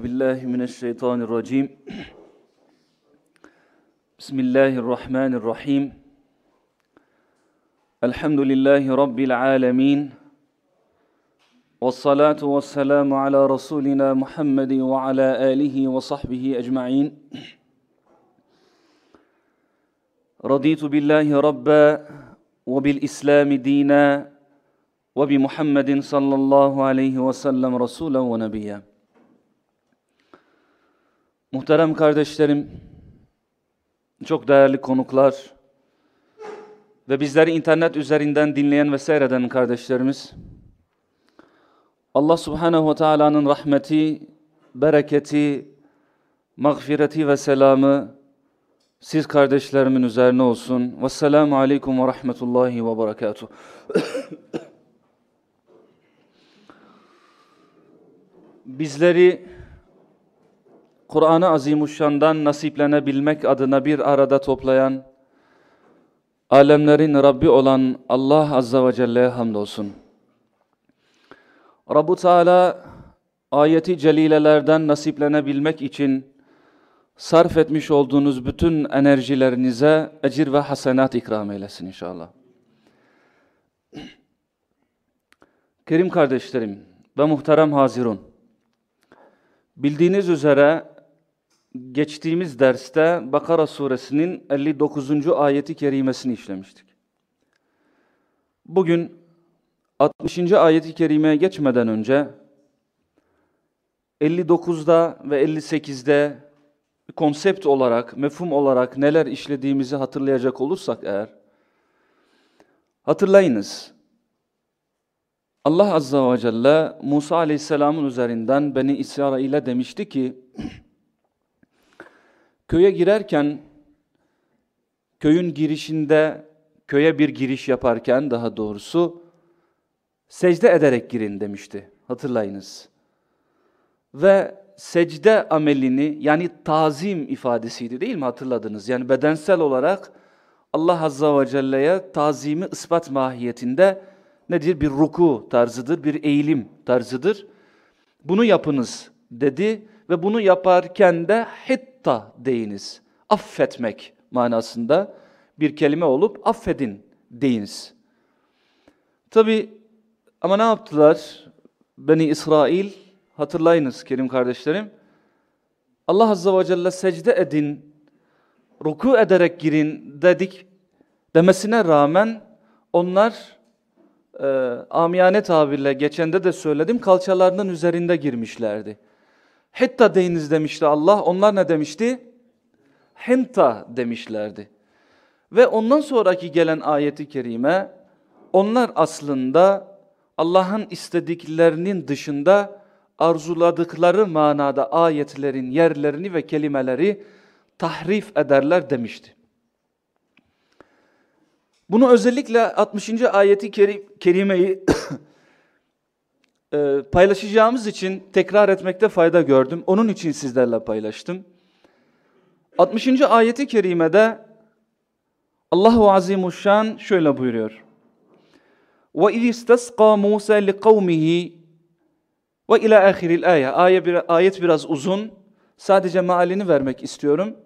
بالله من الشيطان الرجيم. بسم الله الرحمن الرحيم. الحمد لله رب العالمين والصلاة والسلام على رسولنا محمد وعلى آله وصحبه أجمعين. رضيت بالله ربا وبالإسلام دينا وبمحمد صلى الله عليه وسلم رسولا ونبيا. Muhterem kardeşlerim, çok değerli konuklar ve bizleri internet üzerinden dinleyen ve seyreden kardeşlerimiz, Allah subhanehu ve teala'nın rahmeti, bereketi, mağfireti ve selamı siz kardeşlerimin üzerine olsun. Vesselamu aleyküm ve rahmetullahi ve berekatuhu. Bizleri Kur'an-ı Azimuşşan'dan nasiplenebilmek adına bir arada toplayan, alemlerin Rabbi olan Allah Azza ve Celle'ye hamdolsun. Rabbu Teala ayeti celilelerden nasiplenebilmek için sarf etmiş olduğunuz bütün enerjilerinize ecir ve hasenat ikram eylesin inşallah. Kerim kardeşlerim ve muhterem hazirun, bildiğiniz üzere geçtiğimiz derste Bakara suresinin 59. ayeti kerimesini işlemiştik. Bugün 60. ayeti kerimeye geçmeden önce 59'da ve 58'de konsept olarak, mefhum olarak neler işlediğimizi hatırlayacak olursak eğer, hatırlayınız. Allah Azza ve Celle Musa Aleyhisselam'ın üzerinden Beni İsrail'e demişti ki, köye girerken, köyün girişinde, köye bir giriş yaparken daha doğrusu, secde ederek girin demişti. Hatırlayınız. Ve secde amelini yani tazim ifadesiydi değil mi hatırladınız? Yani bedensel olarak Allah Azza ve Celle'ye tazimi ispat mahiyetinde nedir? Bir ruku tarzıdır, bir eğilim tarzıdır. Bunu yapınız dedi ve bunu yaparken de hitta deyiniz. Affetmek manasında bir kelime olup affedin deyiniz. Tabi ama ne yaptılar? Beni İsrail hatırlayınız kerim kardeşlerim. Allah Azze ve Celle secde edin, ruku ederek girin dedik demesine rağmen onlar e, amiyane tabirle geçende de söyledim kalçalarının üzerinde girmişlerdi. Hitta deyiniz demişti Allah. Onlar ne demişti? Hinta demişlerdi. Ve ondan sonraki gelen ayeti kerime onlar aslında Allah'ın istediklerinin dışında arzuladıkları manada ayetlerin yerlerini ve kelimeleri tahrif ederler demişti. Bunu özellikle 60. ayeti kerimeyi e, paylaşacağımız için tekrar etmekte fayda gördüm. Onun için sizlerle paylaştım. 60. ayeti kerimede Allahu Azimuşşan şöyle buyuruyor. وَاِذِ اسْتَسْقَى مُوسَى لِقَوْمِهِ ve ila ahiril ayet. Ayet, bir, ayet biraz uzun. Sadece mealini vermek istiyorum.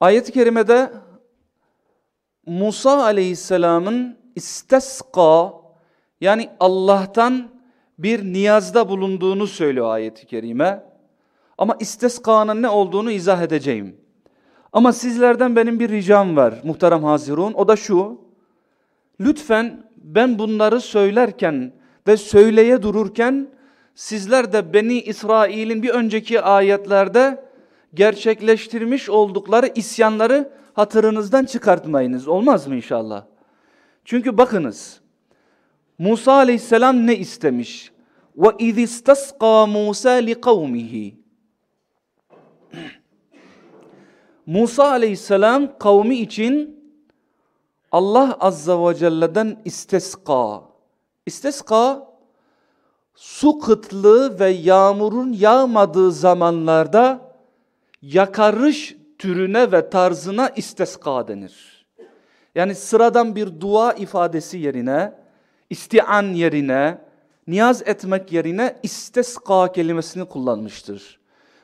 Ayet-i kerimede Musa aleyhisselamın isteska yani Allah'tan bir niyazda bulunduğunu söylüyor ayet-i kerime. Ama isteskanın ne olduğunu izah edeceğim. Ama sizlerden benim bir ricam var muhterem hazirun. O da şu. Lütfen ben bunları söylerken ve söyleye dururken sizler de Beni İsrail'in bir önceki ayetlerde gerçekleştirmiş oldukları isyanları hatırınızdan çıkartmayınız. Olmaz mı inşallah? Çünkü bakınız Musa aleyhisselam ne istemiş? Ve izistasqa Musa li kavmihi. Musa aleyhisselam kavmi için Allah azza ve celle'den isteska. İsteska su kıtlığı ve yağmurun yağmadığı zamanlarda yakarış türüne ve tarzına isteska denir. Yani sıradan bir dua ifadesi yerine istian yerine, niyaz etmek yerine isteska kelimesini kullanmıştır.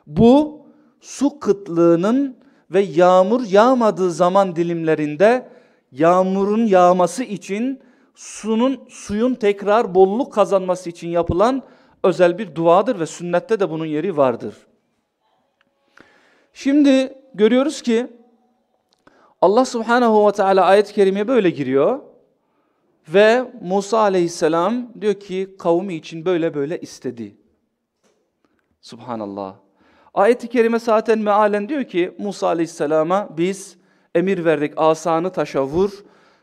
Bu su kıtlığının ve yağmur yağmadığı zaman dilimlerinde yağmurun yağması için sunun suyun tekrar bolluk kazanması için yapılan özel bir duadır ve sünnette de bunun yeri vardır. Şimdi görüyoruz ki Allah subhanahu ve teala ayet-i kerimeye böyle giriyor. Ve Musa aleyhisselam diyor ki kavmi için böyle böyle istedi. Subhanallah. Ayet-i kerime zaten mealen diyor ki Musa aleyhisselama biz emir verdik asanı taşa vur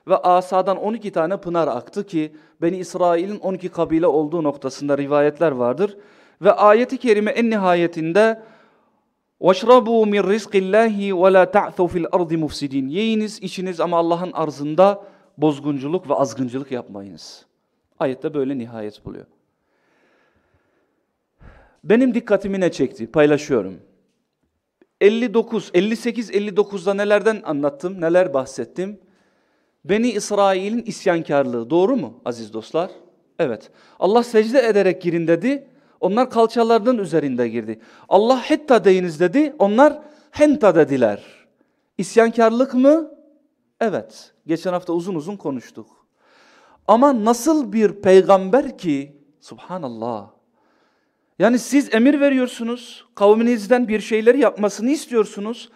ve asadan 12 tane pınar aktı ki Beni İsrail'in 12 kabile olduğu noktasında rivayetler vardır. Ve ayeti kerime en nihayetinde وَشْرَبُوا مِنْ رِزْقِ اللّٰهِ وَلَا تَعْثَوْ فِي الْأَرْضِ مُفْسِدِينَ Yiyiniz, içiniz ama Allah'ın arzında bozgunculuk ve azgıncılık yapmayınız. Ayette böyle nihayet buluyor. Benim dikkatimi ne çekti? Paylaşıyorum. 59, 58, 59'da nelerden anlattım, neler bahsettim? Beni İsrail'in isyankarlığı. Doğru mu aziz dostlar? Evet. Allah secde ederek girin dedi. Onlar kalçalarının üzerinde girdi. Allah hetta deyiniz dedi. Onlar henta dediler. İsyankarlık mı? Evet. Geçen hafta uzun uzun konuştuk. Ama nasıl bir peygamber ki subhanallah. Yani siz emir veriyorsunuz. Kavminizden bir şeyleri yapmasını istiyorsunuz.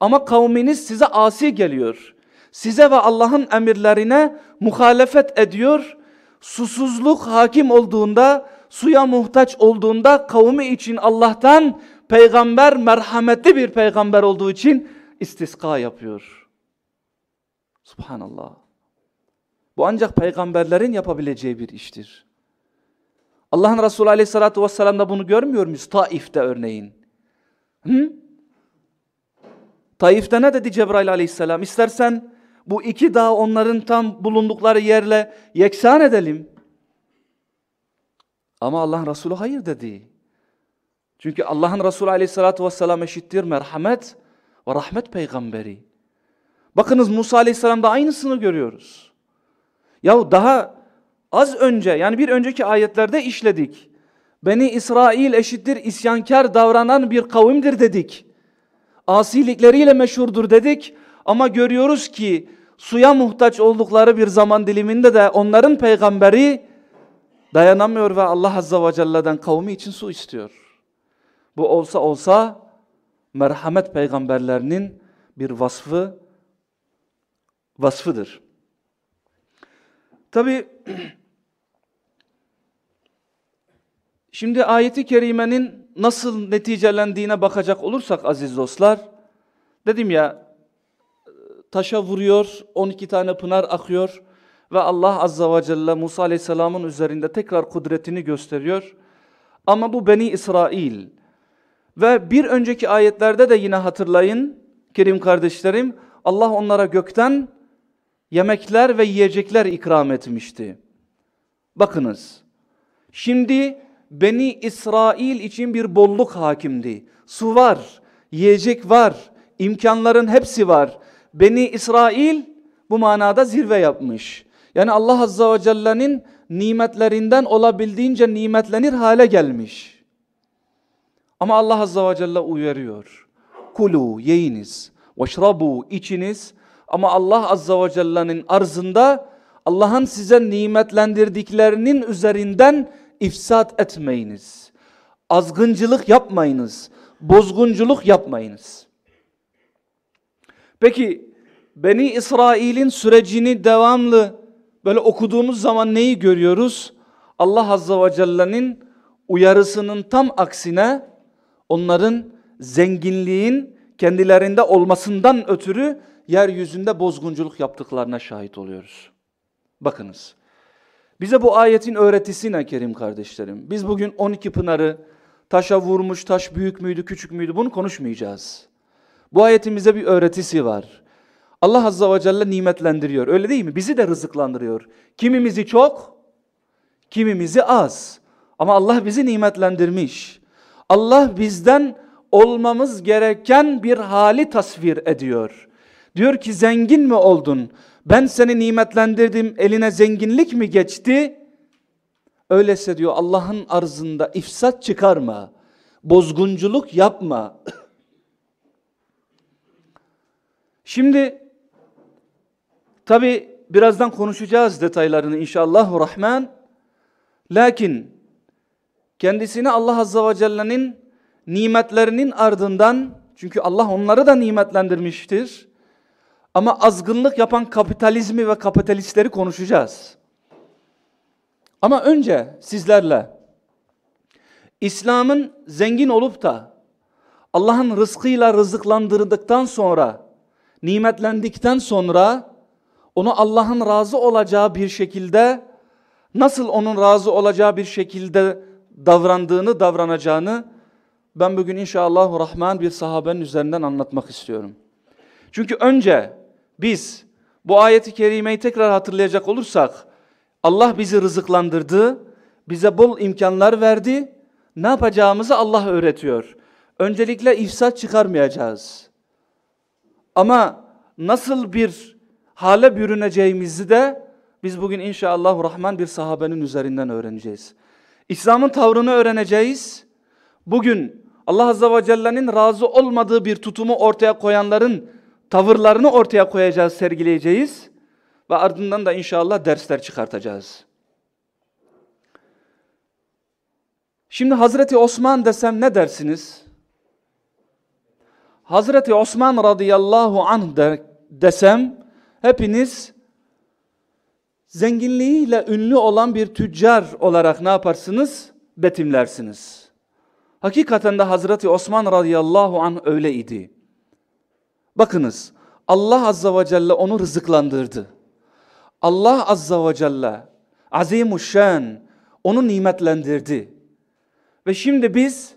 Ama kavminiz size asi geliyor. Size ve Allah'ın emirlerine muhalefet ediyor. Susuzluk hakim olduğunda, suya muhtaç olduğunda kavmi için Allah'tan peygamber merhametli bir peygamber olduğu için istiska yapıyor. Subhanallah. Bu ancak peygamberlerin yapabileceği bir iştir. Allah'ın Resulü aleyhissalatü vesselam da bunu görmüyor muyuz? Taif'te örneğin. Hı? Taif'te ne dedi Cebrail aleyhisselam? İstersen bu iki dağ onların tam bulundukları yerle yeksan edelim. Ama Allah'ın Resulü hayır dedi. Çünkü Allah'ın Resulü aleyhissalatü vesselam eşittir merhamet ve rahmet peygamberi. Bakınız Musa Aleyhisselam'da aynısını görüyoruz. Yahu daha az önce yani bir önceki ayetlerde işledik. Beni İsrail eşittir isyankar davranan bir kavimdir dedik. Asilikleriyle meşhurdur dedik. Ama görüyoruz ki suya muhtaç oldukları bir zaman diliminde de onların peygamberi dayanamıyor ve Allah Azza ve Celle'den kavmi için su istiyor. Bu olsa olsa merhamet peygamberlerinin bir vasfı vasfıdır. Tabi şimdi ayeti kerimenin nasıl neticelendiğine bakacak olursak aziz dostlar, dedim ya taşa vuruyor, 12 tane pınar akıyor ve Allah azza ve celle Musa aleyhisselamın üzerinde tekrar kudretini gösteriyor. Ama bu Beni İsrail ve bir önceki ayetlerde de yine hatırlayın kerim kardeşlerim Allah onlara gökten yemekler ve yiyecekler ikram etmişti. Bakınız, şimdi Beni İsrail için bir bolluk hakimdi. Su var, yiyecek var, imkanların hepsi var. Beni İsrail bu manada zirve yapmış. Yani Allah Azza ve Celle'nin nimetlerinden olabildiğince nimetlenir hale gelmiş. Ama Allah Azza ve Celle uyarıyor. Kulu yiyiniz, veşrabu içiniz ama Allah Azza ve Celle'nin arzında Allah'ın size nimetlendirdiklerinin üzerinden ifsat etmeyiniz. Azgıncılık yapmayınız. Bozgunculuk yapmayınız. Peki Beni İsrail'in sürecini devamlı böyle okuduğumuz zaman neyi görüyoruz? Allah Azza ve Celle'nin uyarısının tam aksine onların zenginliğin kendilerinde olmasından ötürü yeryüzünde bozgunculuk yaptıklarına şahit oluyoruz. Bakınız. Bize bu ayetin öğretisi ne Kerim kardeşlerim? Biz bugün 12 pınarı taşa vurmuş, taş büyük müydü, küçük müydü bunu konuşmayacağız. Bu ayetin bize bir öğretisi var. Allah Azza ve Celle nimetlendiriyor. Öyle değil mi? Bizi de rızıklandırıyor. Kimimizi çok, kimimizi az. Ama Allah bizi nimetlendirmiş. Allah bizden olmamız gereken bir hali tasvir ediyor. Diyor ki zengin mi oldun? Ben seni nimetlendirdim eline zenginlik mi geçti? Öyleyse diyor Allah'ın arzında ifsat çıkarma, bozgunculuk yapma. Şimdi tabi birazdan konuşacağız detaylarını inşallah rahman. Lakin kendisine Allah Azze ve Celle'nin nimetlerinin ardından çünkü Allah onları da nimetlendirmiştir. Ama azgınlık yapan kapitalizmi ve kapitalistleri konuşacağız. Ama önce sizlerle İslam'ın zengin olup da Allah'ın rızkıyla rızıklandırdıktan sonra, nimetlendikten sonra onu Allah'ın razı olacağı bir şekilde nasıl onun razı olacağı bir şekilde davrandığını, davranacağını ben bugün inşallah Rahman bir sahabenin üzerinden anlatmak istiyorum. Çünkü önce biz bu ayeti kerimeyi tekrar hatırlayacak olursak Allah bizi rızıklandırdı, bize bol imkanlar verdi. Ne yapacağımızı Allah öğretiyor. Öncelikle ifsat çıkarmayacağız. Ama nasıl bir hale bürüneceğimizi de biz bugün inşallah Rahman bir sahabenin üzerinden öğreneceğiz. İslam'ın tavrını öğreneceğiz. Bugün Allah Azze ve Celle'nin razı olmadığı bir tutumu ortaya koyanların tavırlarını ortaya koyacağız, sergileyeceğiz. Ve ardından da inşallah dersler çıkartacağız. Şimdi Hazreti Osman desem ne dersiniz? Hazreti Osman radıyallahu anh de, desem hepiniz zenginliğiyle ünlü olan bir tüccar olarak ne yaparsınız? Betimlersiniz. Hakikaten de Hazreti Osman radıyallahu anh öyleydi. Bakınız Allah azza ve celle onu rızıklandırdı. Allah azza ve celle azimuşşan onu nimetlendirdi. Ve şimdi biz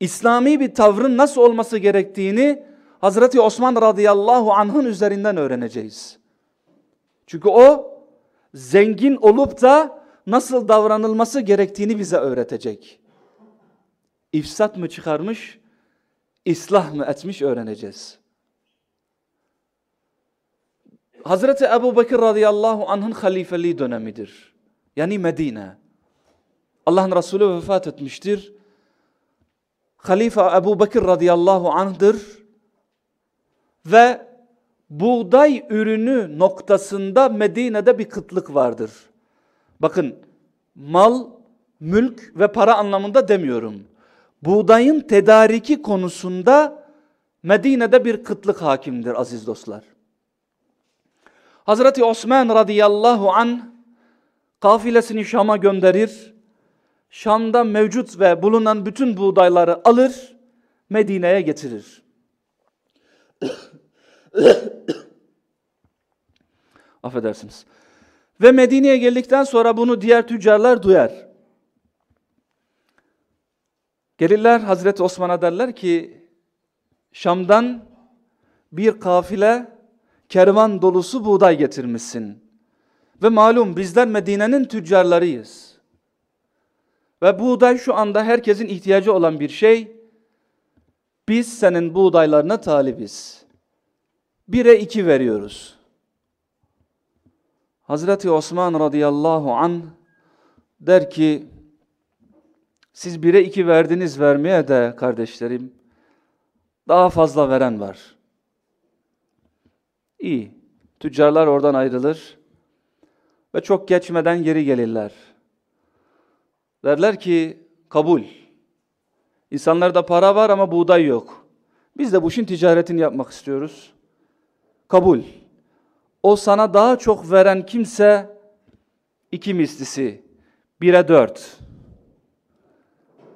İslami bir tavrın nasıl olması gerektiğini Hazreti Osman radıyallahu anh'ın üzerinden öğreneceğiz. Çünkü o zengin olup da nasıl davranılması gerektiğini bize öğretecek. İfsat mı çıkarmış, islah mı etmiş öğreneceğiz. Hazreti Ebu Bekir radıyallahu anh'ın halifeliği dönemidir. Yani Medine. Allah'ın Resulü vefat etmiştir. Halife Ebu Bekir radıyallahu anh'dır. Ve buğday ürünü noktasında Medine'de bir kıtlık vardır. Bakın mal, mülk ve para anlamında demiyorum. Buğdayın tedariki konusunda Medine'de bir kıtlık hakimdir aziz dostlar. Hazreti Osman radıyallahu an kafilesini Şam'a gönderir. Şam'da mevcut ve bulunan bütün buğdayları alır, Medine'ye getirir. Affedersiniz. Ve Medine'ye geldikten sonra bunu diğer tüccarlar duyar. Gelirler Hazreti Osman'a derler ki Şam'dan bir kafile kervan dolusu buğday getirmişsin. Ve malum bizler Medine'nin tüccarlarıyız. Ve buğday şu anda herkesin ihtiyacı olan bir şey. Biz senin buğdaylarına talibiz. Bire iki veriyoruz. Hazreti Osman radıyallahu an der ki siz bire iki verdiniz vermeye de kardeşlerim daha fazla veren var. İyi. Tüccarlar oradan ayrılır ve çok geçmeden geri gelirler. Derler ki kabul. İnsanlarda para var ama buğday yok. Biz de bu işin ticaretini yapmak istiyoruz. Kabul. O sana daha çok veren kimse iki mislisi. Bire dört.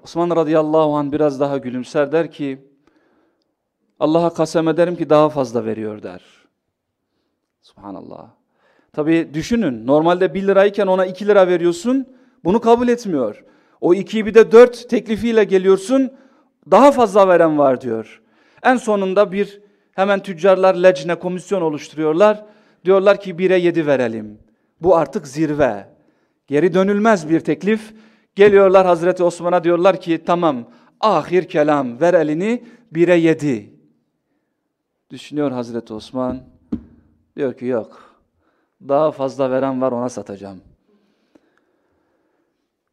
Osman radıyallahu anh biraz daha gülümser der ki Allah'a kasem ederim ki daha fazla veriyor der. Subhanallah. Tabi düşünün normalde 1 lirayken ona 2 lira veriyorsun bunu kabul etmiyor. O 2'yi bir de 4 teklifiyle geliyorsun daha fazla veren var diyor. En sonunda bir hemen tüccarlar lecne komisyon oluşturuyorlar. Diyorlar ki 1'e 7 verelim. Bu artık zirve. Geri dönülmez bir teklif. Geliyorlar Hazreti Osman'a diyorlar ki tamam ahir kelam ver elini 1'e 7. Düşünüyor Hazreti Osman. Diyor ki yok. Daha fazla veren var ona satacağım.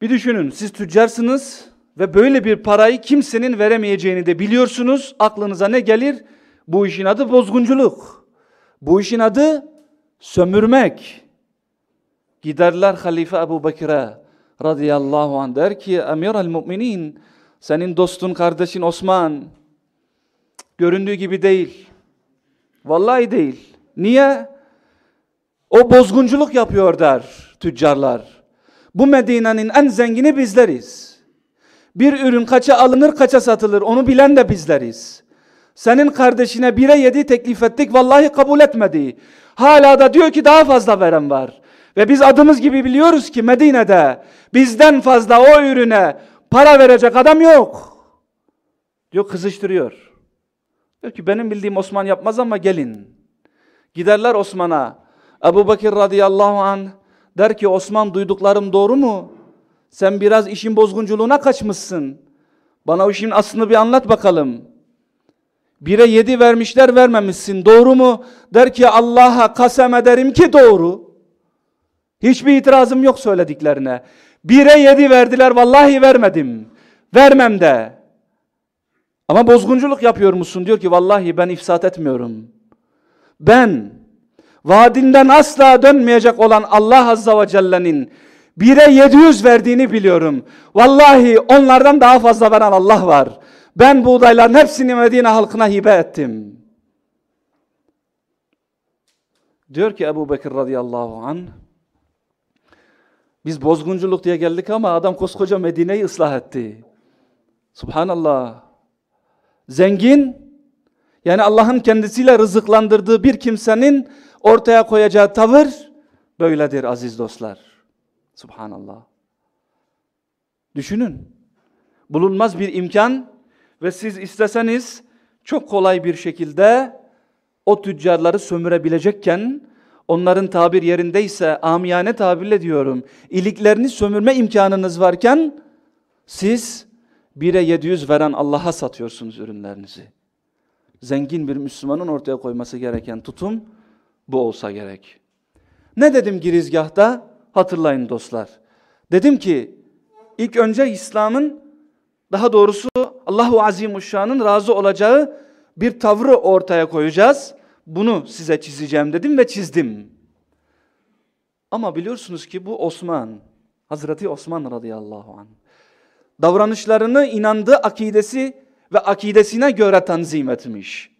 Bir düşünün siz tüccarsınız ve böyle bir parayı kimsenin veremeyeceğini de biliyorsunuz. Aklınıza ne gelir? Bu işin adı bozgunculuk. Bu işin adı sömürmek. Giderler Halife Ebu Bekir'e radıyallahu anh der ki Emir el müminin senin dostun kardeşin Osman göründüğü gibi değil. Vallahi değil. Niye? O bozgunculuk yapıyor der tüccarlar. Bu Medine'nin en zengini bizleriz. Bir ürün kaça alınır kaça satılır onu bilen de bizleriz. Senin kardeşine bire yedi teklif ettik vallahi kabul etmedi. Hala da diyor ki daha fazla veren var. Ve biz adımız gibi biliyoruz ki Medine'de bizden fazla o ürüne para verecek adam yok. Diyor kızıştırıyor. Diyor ki benim bildiğim Osman yapmaz ama gelin. Giderler Osman'a. Ebu Bakır radıyallahu an der ki Osman duyduklarım doğru mu? Sen biraz işin bozgunculuğuna kaçmışsın. Bana o işin aslını bir anlat bakalım. Bire yedi vermişler vermemişsin. Doğru mu? Der ki Allah'a kasem ederim ki doğru. Hiçbir itirazım yok söylediklerine. Bire yedi verdiler vallahi vermedim. Vermem de. Ama bozgunculuk yapıyor musun? Diyor ki vallahi ben ifsat etmiyorum. Ben vaadinden asla dönmeyecek olan Allah Azza ve Celle'nin bire 700 verdiğini biliyorum. Vallahi onlardan daha fazla veren Allah var. Ben buğdayların hepsini Medine halkına hibe ettim. Diyor ki Ebu Bekir radıyallahu an biz bozgunculuk diye geldik ama adam koskoca Medine'yi ıslah etti. Subhanallah. Zengin yani Allah'ın kendisiyle rızıklandırdığı bir kimsenin ortaya koyacağı tavır böyledir aziz dostlar. Subhanallah. Düşünün. Bulunmaz bir imkan ve siz isteseniz çok kolay bir şekilde o tüccarları sömürebilecekken onların tabir yerindeyse amiyane tabirle diyorum iliklerini sömürme imkanınız varken siz bire 700 veren Allah'a satıyorsunuz ürünlerinizi. Zengin bir Müslümanın ortaya koyması gereken tutum bu olsa gerek. Ne dedim girizgahta? Hatırlayın dostlar. Dedim ki ilk önce İslam'ın daha doğrusu Allahu Azimuşşan'ın razı olacağı bir tavrı ortaya koyacağız. Bunu size çizeceğim dedim ve çizdim. Ama biliyorsunuz ki bu Osman, Hazreti Osman radıyallahu anh. Davranışlarını inandığı akidesi ve akidesine göre tanzim etmiş.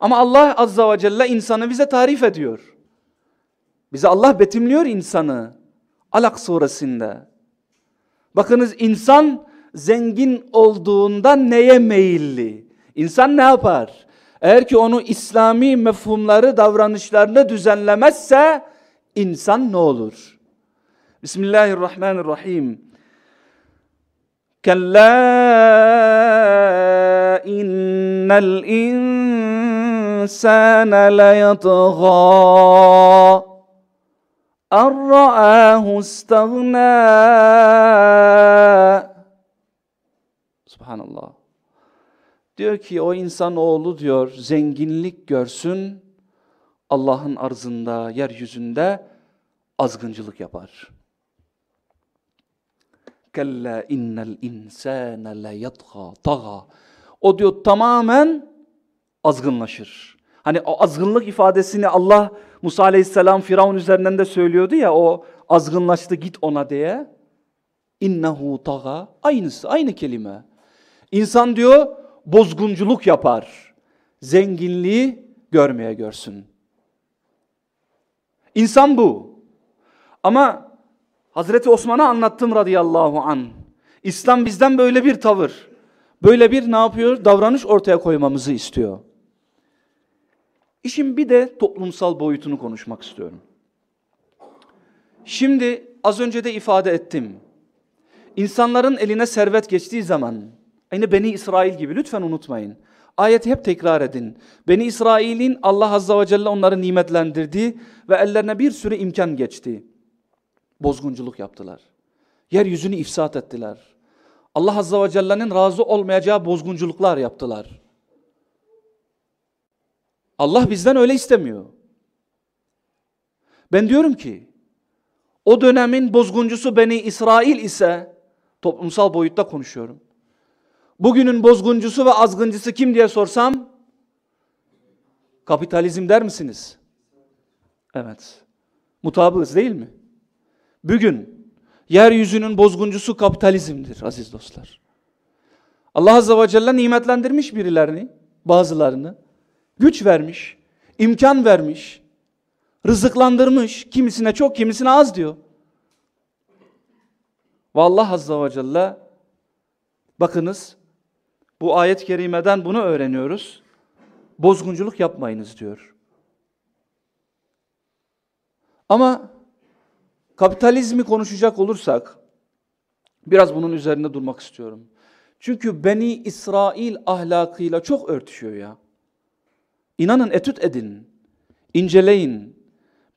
Ama Allah azza ve celle insanı bize tarif ediyor. Bize Allah betimliyor insanı. Alak suresinde. Bakınız insan zengin olduğunda neye meyilli? İnsan ne yapar? Eğer ki onu İslami mefhumları, davranışlarını düzenlemezse insan ne olur? Bismillahirrahmanirrahim. Kella innel insane leyatgâ en ra'ahu istagna. Subhanallah. Diyor ki o insan oğlu diyor zenginlik görsün Allah'ın arzında, yeryüzünde azgıncılık yapar. Kella innel insane le yatga taga. O diyor tamamen azgınlaşır. Hani o azgınlık ifadesini Allah Musa aleyhisselam Firavun üzerinden de söylüyordu ya o azgınlaştı git ona diye. İnnehu taga. Aynısı aynı kelime. İnsan diyor bozgunculuk yapar. Zenginliği görmeye görsün. İnsan bu. Ama Hazreti Osman'a anlattım radıyallahu an. İslam bizden böyle bir tavır, böyle bir ne yapıyor? Davranış ortaya koymamızı istiyor. İşin bir de toplumsal boyutunu konuşmak istiyorum. Şimdi az önce de ifade ettim. İnsanların eline servet geçtiği zaman, aynı Beni İsrail gibi lütfen unutmayın. Ayeti hep tekrar edin. Beni İsrail'in Allah Azza ve Celle onları nimetlendirdi ve ellerine bir sürü imkan geçti. Bozgunculuk yaptılar. Yeryüzünü ifsat ettiler. Allah Azza ve Celle'nin razı olmayacağı bozgunculuklar yaptılar. Allah bizden öyle istemiyor. Ben diyorum ki o dönemin bozguncusu Beni İsrail ise, toplumsal boyutta konuşuyorum. Bugünün bozguncusu ve azgıncısı kim diye sorsam, kapitalizm der misiniz? Evet. Mutabığız değil mi? Bugün yeryüzünün bozguncusu kapitalizmdir aziz dostlar. Allah Azze ve Celle nimetlendirmiş birilerini, bazılarını. Güç vermiş, imkan vermiş, rızıklandırmış. Kimisine çok, kimisine az diyor. Ve Allah Azze ve Celle bakınız bu ayet-i kerimeden bunu öğreniyoruz. Bozgunculuk yapmayınız diyor. Ama kapitalizmi konuşacak olursak biraz bunun üzerinde durmak istiyorum. Çünkü Beni İsrail ahlakıyla çok örtüşüyor ya. İnanın etüt edin, inceleyin.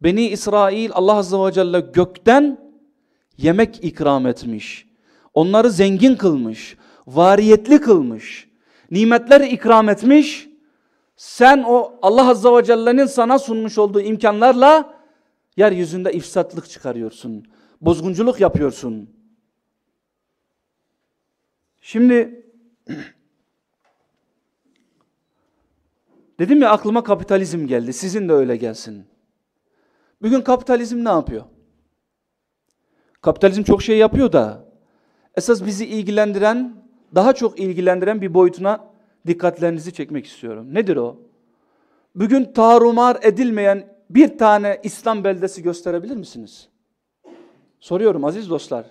Beni İsrail Allah Azze ve Celle gökten yemek ikram etmiş. Onları zengin kılmış, variyetli kılmış. Nimetler ikram etmiş. Sen o Allah Azze ve Celle'nin sana sunmuş olduğu imkanlarla yeryüzünde ifsatlık çıkarıyorsun. Bozgunculuk yapıyorsun. Şimdi dedim ya aklıma kapitalizm geldi. Sizin de öyle gelsin. Bugün kapitalizm ne yapıyor? Kapitalizm çok şey yapıyor da esas bizi ilgilendiren, daha çok ilgilendiren bir boyutuna dikkatlerinizi çekmek istiyorum. Nedir o? Bugün tarumar edilmeyen bir tane İslam beldesi gösterebilir misiniz? Soruyorum aziz dostlar.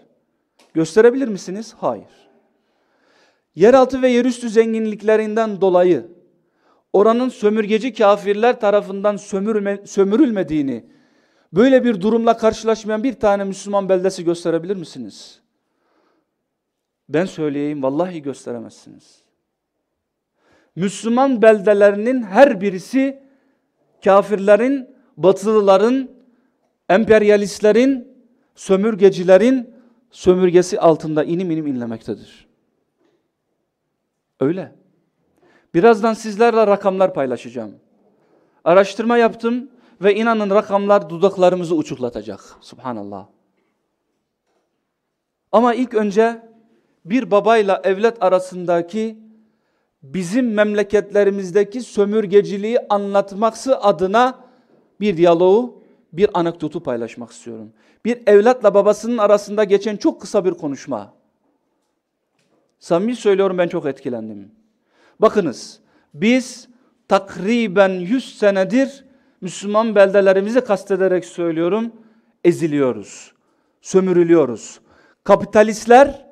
Gösterebilir misiniz? Hayır yeraltı ve yerüstü zenginliklerinden dolayı oranın sömürgeci kafirler tarafından sömürme, sömürülmediğini, böyle bir durumla karşılaşmayan bir tane Müslüman beldesi gösterebilir misiniz? Ben söyleyeyim, vallahi gösteremezsiniz. Müslüman beldelerinin her birisi kafirlerin, batılıların, emperyalistlerin, sömürgecilerin sömürgesi altında inim inim inlemektedir. Öyle. Birazdan sizlerle rakamlar paylaşacağım. Araştırma yaptım ve inanın rakamlar dudaklarımızı uçuklatacak. Subhanallah. Ama ilk önce bir babayla evlat arasındaki bizim memleketlerimizdeki sömürgeciliği anlatmaksı adına bir diyaloğu, bir anekdotu paylaşmak istiyorum. Bir evlatla babasının arasında geçen çok kısa bir konuşma. Samimi söylüyorum ben çok etkilendim. Bakınız biz takriben 100 senedir Müslüman beldelerimizi kastederek söylüyorum eziliyoruz. Sömürülüyoruz. Kapitalistler,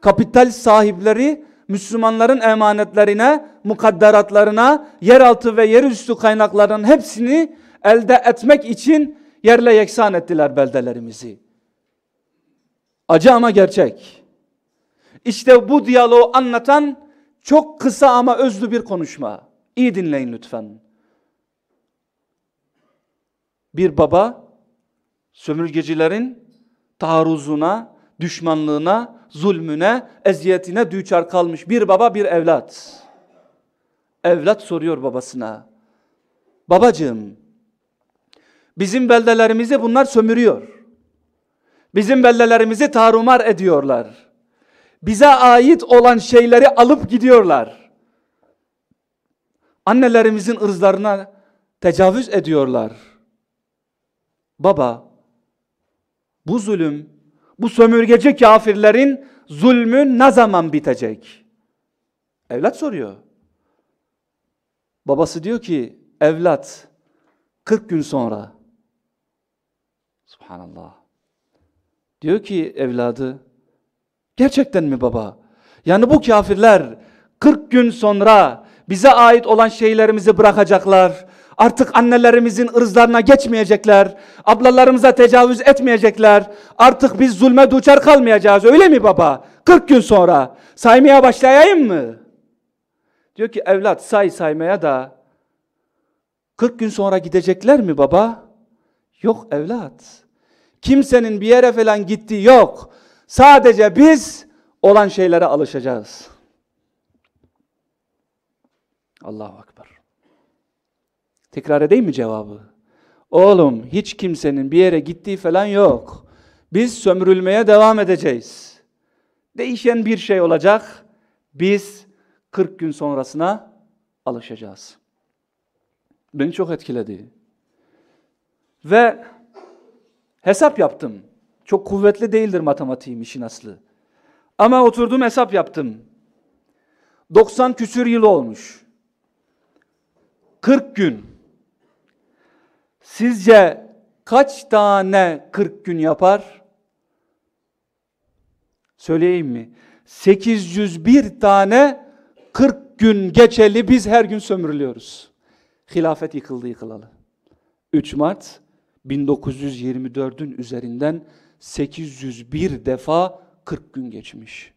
kapital sahipleri Müslümanların emanetlerine, mukadderatlarına, yeraltı ve yerüstü kaynaklarının hepsini elde etmek için yerle yeksan ettiler beldelerimizi. Acı ama gerçek. İşte bu diyaloğu anlatan çok kısa ama özlü bir konuşma. İyi dinleyin lütfen. Bir baba sömürgecilerin taarruzuna, düşmanlığına, zulmüne, eziyetine düçar kalmış bir baba bir evlat. Evlat soruyor babasına. Babacığım, bizim beldelerimizi bunlar sömürüyor. Bizim beldelerimizi tarumar ediyorlar bize ait olan şeyleri alıp gidiyorlar. Annelerimizin ırzlarına tecavüz ediyorlar. Baba, bu zulüm, bu sömürgeci kafirlerin zulmü ne zaman bitecek? Evlat soruyor. Babası diyor ki, evlat 40 gün sonra. Subhanallah. Diyor ki evladı, Gerçekten mi baba? Yani bu kafirler 40 gün sonra bize ait olan şeylerimizi bırakacaklar. Artık annelerimizin ırzlarına geçmeyecekler. Ablalarımıza tecavüz etmeyecekler. Artık biz zulme duçar kalmayacağız. Öyle mi baba? 40 gün sonra saymaya başlayayım mı? Diyor ki evlat say saymaya da 40 gün sonra gidecekler mi baba? Yok evlat. Kimsenin bir yere falan gittiği yok. Sadece biz olan şeylere alışacağız. Allahu Akbar. Tekrar edeyim mi cevabı? Oğlum hiç kimsenin bir yere gittiği falan yok. Biz sömürülmeye devam edeceğiz. Değişen bir şey olacak. Biz 40 gün sonrasına alışacağız. Beni çok etkiledi. Ve hesap yaptım. Çok kuvvetli değildir matematiğim işin aslı. Ama oturdum hesap yaptım. 90 küsür yıl olmuş. 40 gün. Sizce kaç tane 40 gün yapar? Söyleyeyim mi? 801 tane 40 gün geçeli biz her gün sömürülüyoruz. Hilafet yıkıldı yıkılalı. 3 Mart 1924'ün üzerinden 801 defa 40 gün geçmiş.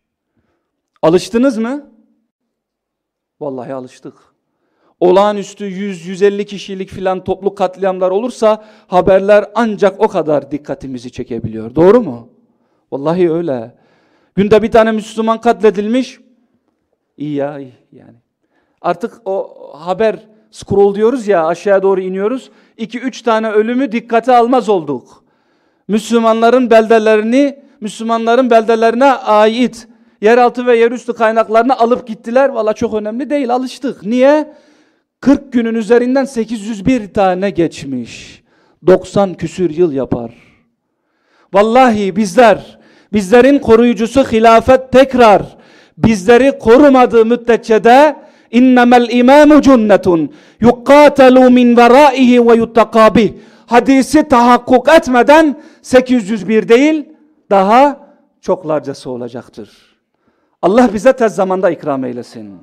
Alıştınız mı? Vallahi alıştık. Olağanüstü 100-150 kişilik filan toplu katliamlar olursa haberler ancak o kadar dikkatimizi çekebiliyor. Doğru mu? Vallahi öyle. Günde bir tane Müslüman katledilmiş. İyi ya yani. Artık o haber scroll diyoruz ya aşağıya doğru iniyoruz. 2-3 tane ölümü dikkate almaz olduk. Müslümanların beldelerini, Müslümanların beldelerine ait yeraltı ve yerüstü kaynaklarını alıp gittiler. Valla çok önemli değil alıştık. Niye? 40 günün üzerinden 801 tane geçmiş. 90 küsür yıl yapar. Vallahi bizler, bizlerin koruyucusu hilafet tekrar bizleri korumadığı müddetçe de innemel imamu cunnetun yuqatelu min veraihi ve yuttakabih hadisi tahakkuk etmeden 801 değil daha çoklarcası olacaktır. Allah bize tez zamanda ikram eylesin.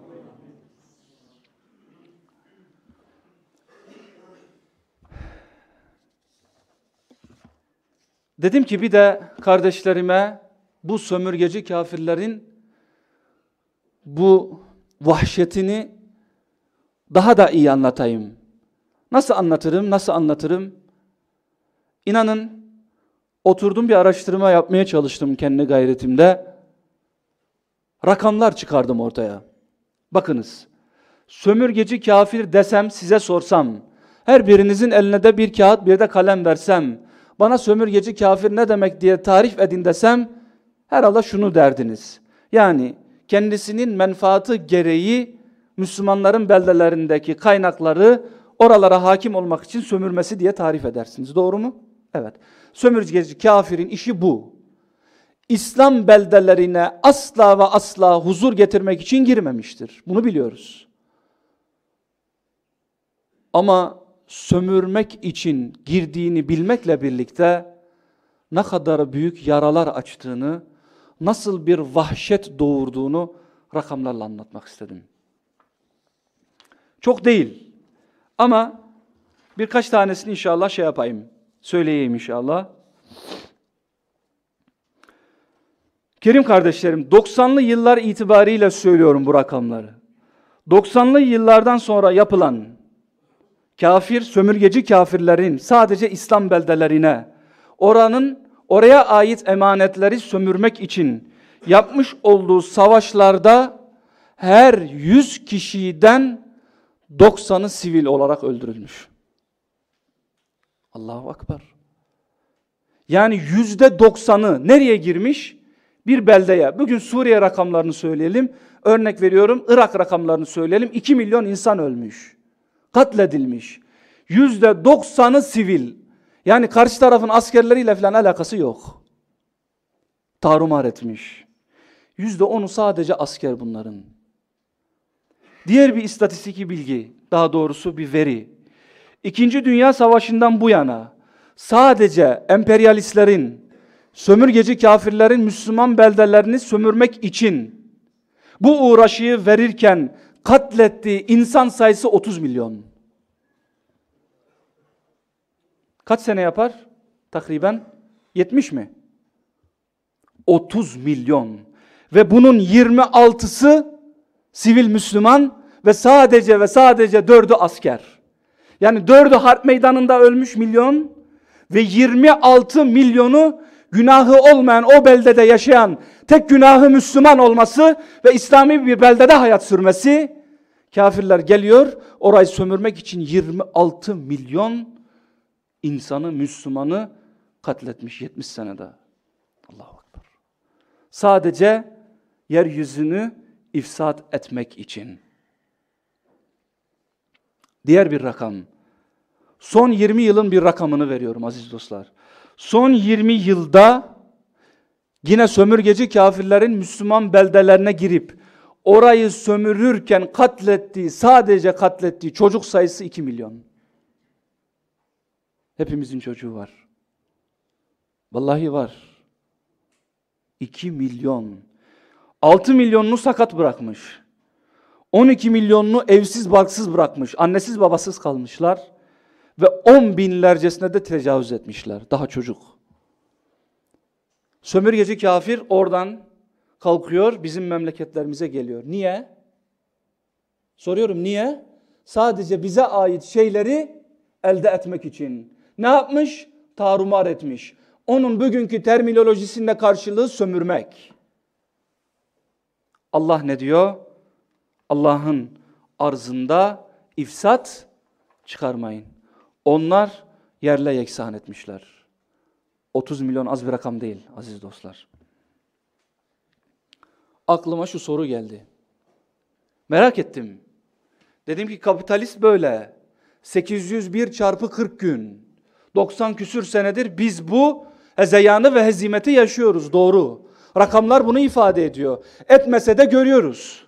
Dedim ki bir de kardeşlerime bu sömürgeci kafirlerin bu vahşetini daha da iyi anlatayım. Nasıl anlatırım, nasıl anlatırım? İnanın oturdum bir araştırma yapmaya çalıştım kendi gayretimde. Rakamlar çıkardım ortaya. Bakınız, sömürgeci kafir desem size sorsam, her birinizin eline de bir kağıt bir de kalem versem, bana sömürgeci kafir ne demek diye tarif edin desem, herhalde şunu derdiniz. Yani kendisinin menfaatı gereği Müslümanların beldelerindeki kaynakları oralara hakim olmak için sömürmesi diye tarif edersiniz. Doğru mu? Evet. Sömürgeci kafirin işi bu. İslam beldelerine asla ve asla huzur getirmek için girmemiştir. Bunu biliyoruz. Ama sömürmek için girdiğini bilmekle birlikte ne kadar büyük yaralar açtığını, nasıl bir vahşet doğurduğunu rakamlarla anlatmak istedim. Çok değil ama birkaç tanesini inşallah şey yapayım, söyleyeyim inşallah. Kerim kardeşlerim 90'lı yıllar itibariyle söylüyorum bu rakamları. 90'lı yıllardan sonra yapılan kafir, sömürgeci kafirlerin sadece İslam beldelerine oranın oraya ait emanetleri sömürmek için yapmış olduğu savaşlarda her 100 kişiden 90'ı sivil olarak öldürülmüş. Allahu Akbar. Yani yüzde 90'ı nereye girmiş? Bir beldeye. Bugün Suriye rakamlarını söyleyelim. Örnek veriyorum Irak rakamlarını söyleyelim. 2 milyon insan ölmüş. Katledilmiş. Yüzde 90'ı sivil. Yani karşı tarafın askerleriyle falan alakası yok. Tarumar etmiş. Yüzde onu sadece asker bunların. Diğer bir istatistik bilgi, daha doğrusu bir veri. İkinci Dünya Savaşı'ndan bu yana sadece emperyalistlerin, sömürgeci kafirlerin Müslüman beldelerini sömürmek için bu uğraşıyı verirken katlettiği insan sayısı 30 milyon. Kaç sene yapar? Takriben 70 mi? 30 milyon. Ve bunun 26'sı sivil Müslüman ve sadece ve sadece 4'ü asker. Yani 4'ü harp meydanında ölmüş milyon ve 26 milyonu günahı olmayan o beldede yaşayan tek günahı Müslüman olması ve İslami bir beldede hayat sürmesi kafirler geliyor orayı sömürmek için 26 milyon insanı, Müslümanı katletmiş 70 senede. Allahu Ekber. Sadece yeryüzünü ifsat etmek için. Diğer bir rakam. Son 20 yılın bir rakamını veriyorum aziz dostlar. Son 20 yılda yine sömürgeci kafirlerin Müslüman beldelerine girip orayı sömürürken katlettiği, sadece katlettiği çocuk sayısı 2 milyon. Hepimizin çocuğu var. Vallahi var. 2 milyon. 6 milyonunu sakat bırakmış. 12 milyonunu evsiz barksız bırakmış. Annesiz babasız kalmışlar. Ve 10 binlercesine de tecavüz etmişler. Daha çocuk. Sömürgeci kafir oradan kalkıyor bizim memleketlerimize geliyor. Niye? Soruyorum niye? Sadece bize ait şeyleri elde etmek için. Ne yapmış? Tarumar etmiş. Onun bugünkü terminolojisinde karşılığı sömürmek. Allah ne diyor? Allah'ın arzında ifsat çıkarmayın. Onlar yerle yeksan etmişler. 30 milyon az bir rakam değil aziz dostlar. Aklıma şu soru geldi. Merak ettim. Dedim ki kapitalist böyle. 801 çarpı 40 gün. 90 küsür senedir biz bu hezeyanı ve hezimeti yaşıyoruz. Doğru. Rakamlar bunu ifade ediyor. Etmese de görüyoruz.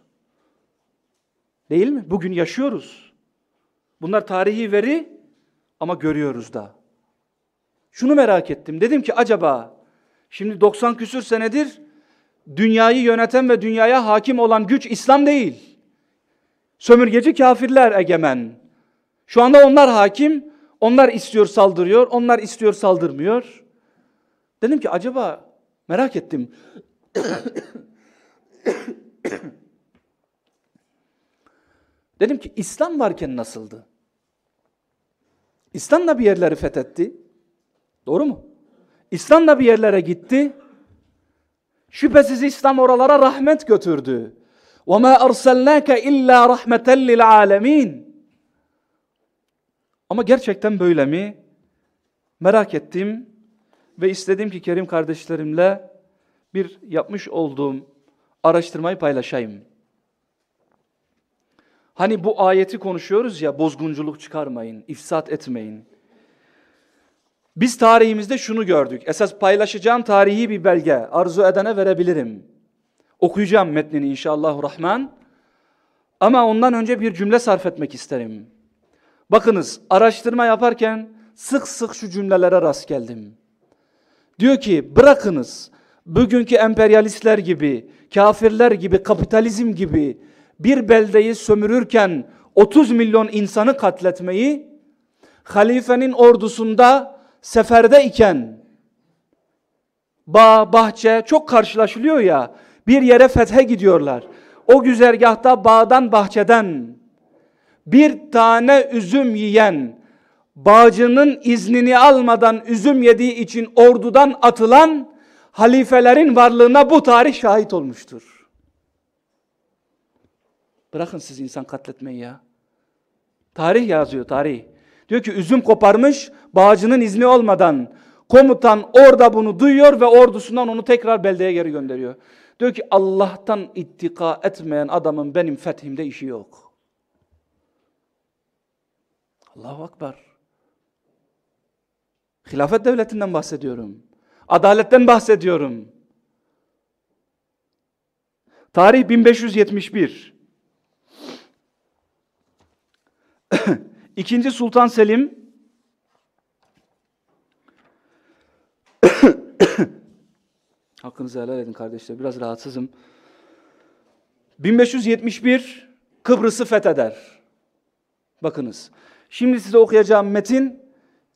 Değil mi? Bugün yaşıyoruz. Bunlar tarihi veri ama görüyoruz da. Şunu merak ettim. Dedim ki acaba şimdi 90 küsür senedir dünyayı yöneten ve dünyaya hakim olan güç İslam değil. Sömürgeci kafirler egemen. Şu anda onlar hakim. Onlar istiyor saldırıyor. Onlar istiyor saldırmıyor. Dedim ki acaba merak ettim. Dedim ki İslam varken nasıldı? İslam da bir yerleri fethetti. Doğru mu? İslam da bir yerlere gitti. Şüphesiz İslam oralara rahmet götürdü. وَمَا أَرْسَلْنَاكَ اِلَّا رَحْمَةً لِلْعَالَمِينَ ama gerçekten böyle mi? Merak ettim ve istedim ki Kerim kardeşlerimle bir yapmış olduğum araştırmayı paylaşayım. Hani bu ayeti konuşuyoruz ya bozgunculuk çıkarmayın, ifsat etmeyin. Biz tarihimizde şunu gördük. Esas paylaşacağım tarihi bir belge. Arzu edene verebilirim. Okuyacağım metnini inşallah rahman. Ama ondan önce bir cümle sarf etmek isterim. Bakınız araştırma yaparken sık sık şu cümlelere rast geldim. Diyor ki bırakınız bugünkü emperyalistler gibi, kafirler gibi, kapitalizm gibi bir beldeyi sömürürken 30 milyon insanı katletmeyi halifenin ordusunda seferde iken bağ, bahçe çok karşılaşılıyor ya bir yere fethe gidiyorlar. O güzergahta bağdan bahçeden bir tane üzüm yiyen bağcının iznini almadan üzüm yediği için ordudan atılan halifelerin varlığına bu tarih şahit olmuştur. Bırakın siz insan katletmeyi ya. Tarih yazıyor tarih. Diyor ki üzüm koparmış bağcının izni olmadan. Komutan orada bunu duyuyor ve ordusundan onu tekrar beldeye geri gönderiyor. Diyor ki Allah'tan ittika etmeyen adamın benim fethimde işi yok. Allahu Akbar. Hilafet devletinden bahsediyorum. Adaletten bahsediyorum. Tarih 1571. İkinci Sultan Selim Hakkınızı helal edin kardeşler. Biraz rahatsızım. 1571 Kıbrıs'ı fetheder. Bakınız. Şimdi size okuyacağım metin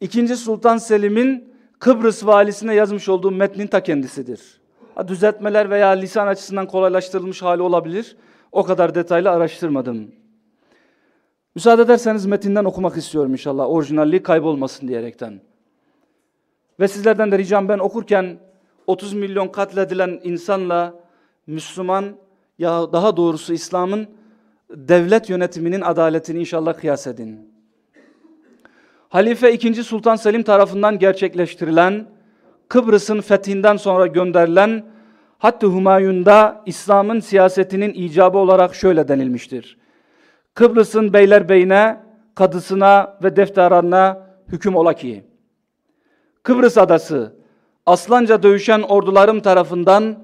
2. Sultan Selim'in Kıbrıs valisine yazmış olduğu metnin ta kendisidir. Düzeltmeler veya lisan açısından kolaylaştırılmış hali olabilir. O kadar detaylı araştırmadım. Müsaade ederseniz metinden okumak istiyorum inşallah. Orijinalliği kaybolmasın diyerekten. Ve sizlerden de ricam ben okurken 30 milyon katledilen insanla Müslüman ya daha doğrusu İslam'ın devlet yönetiminin adaletini inşallah kıyas edin. Halife 2. Sultan Selim tarafından gerçekleştirilen Kıbrıs'ın fethinden sonra gönderilen Hattı Humayun'da İslam'ın siyasetinin icabı olarak şöyle denilmiştir. Kıbrıs'ın beylerbeyine, kadısına ve defteranına hüküm ola ki, Kıbrıs adası aslanca dövüşen ordularım tarafından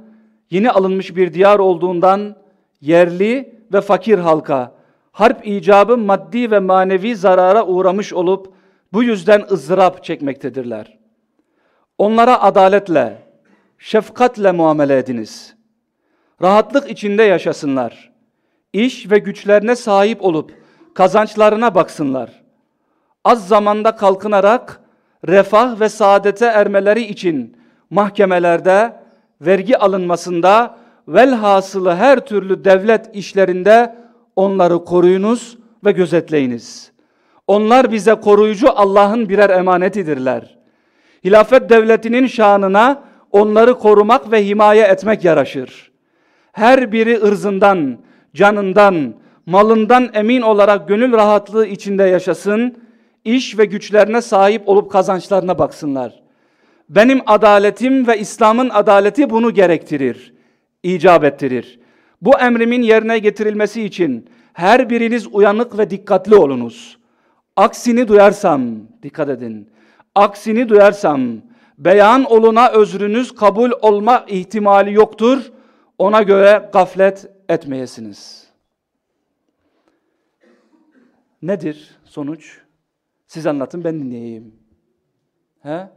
yeni alınmış bir diyar olduğundan yerli ve fakir halka harp icabı maddi ve manevi zarara uğramış olup bu yüzden ızdırap çekmektedirler. Onlara adaletle, şefkatle muamele ediniz. Rahatlık içinde yaşasınlar. İş ve güçlerine sahip olup kazançlarına baksınlar. Az zamanda kalkınarak refah ve saadete ermeleri için mahkemelerde, vergi alınmasında, velhasılı her türlü devlet işlerinde onları koruyunuz ve gözetleyiniz. Onlar bize koruyucu Allah'ın birer emanetidirler. Hilafet devletinin şanına onları korumak ve himaye etmek yaraşır. Her biri ırzından, canından, malından emin olarak gönül rahatlığı içinde yaşasın, iş ve güçlerine sahip olup kazançlarına baksınlar. Benim adaletim ve İslam'ın adaleti bunu gerektirir, icap ettirir. Bu emrimin yerine getirilmesi için her biriniz uyanık ve dikkatli olunuz. Aksini duyarsam, dikkat edin, aksini duyarsam, beyan oluna özrünüz kabul olma ihtimali yoktur. Ona göre gaflet etmeyesiniz. Nedir sonuç? Siz anlatın ben dinleyeyim. He?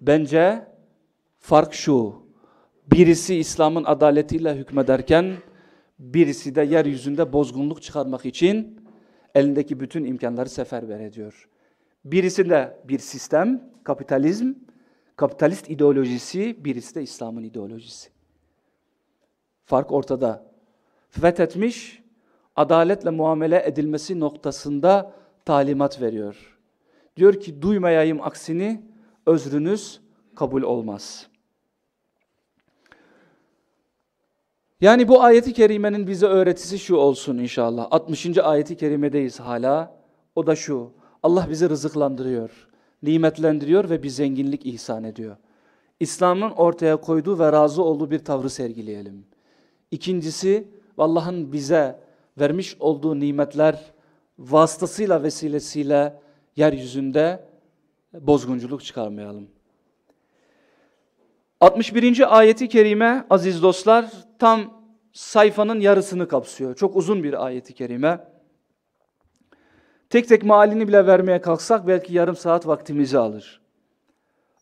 Bence fark şu. Birisi İslam'ın adaletiyle hükmederken birisi de yeryüzünde bozgunluk çıkarmak için elindeki bütün imkanları seferber ediyor. Birisi de bir sistem, kapitalizm, kapitalist ideolojisi, birisi de İslam'ın ideolojisi. Fark ortada. Fethetmiş, adaletle muamele edilmesi noktasında talimat veriyor. Diyor ki duymayayım aksini özrünüz kabul olmaz. Yani bu ayeti kerimenin bize öğretisi şu olsun inşallah. 60. ayeti kerimedeyiz hala. O da şu. Allah bizi rızıklandırıyor, nimetlendiriyor ve bir zenginlik ihsan ediyor. İslam'ın ortaya koyduğu ve razı olduğu bir tavrı sergileyelim. İkincisi, Allah'ın bize vermiş olduğu nimetler vasıtasıyla vesilesiyle yeryüzünde bozgunculuk çıkarmayalım. 61. ayeti kerime aziz dostlar tam sayfanın yarısını kapsıyor. Çok uzun bir ayeti kerime. Tek tek mealini bile vermeye kalksak belki yarım saat vaktimizi alır.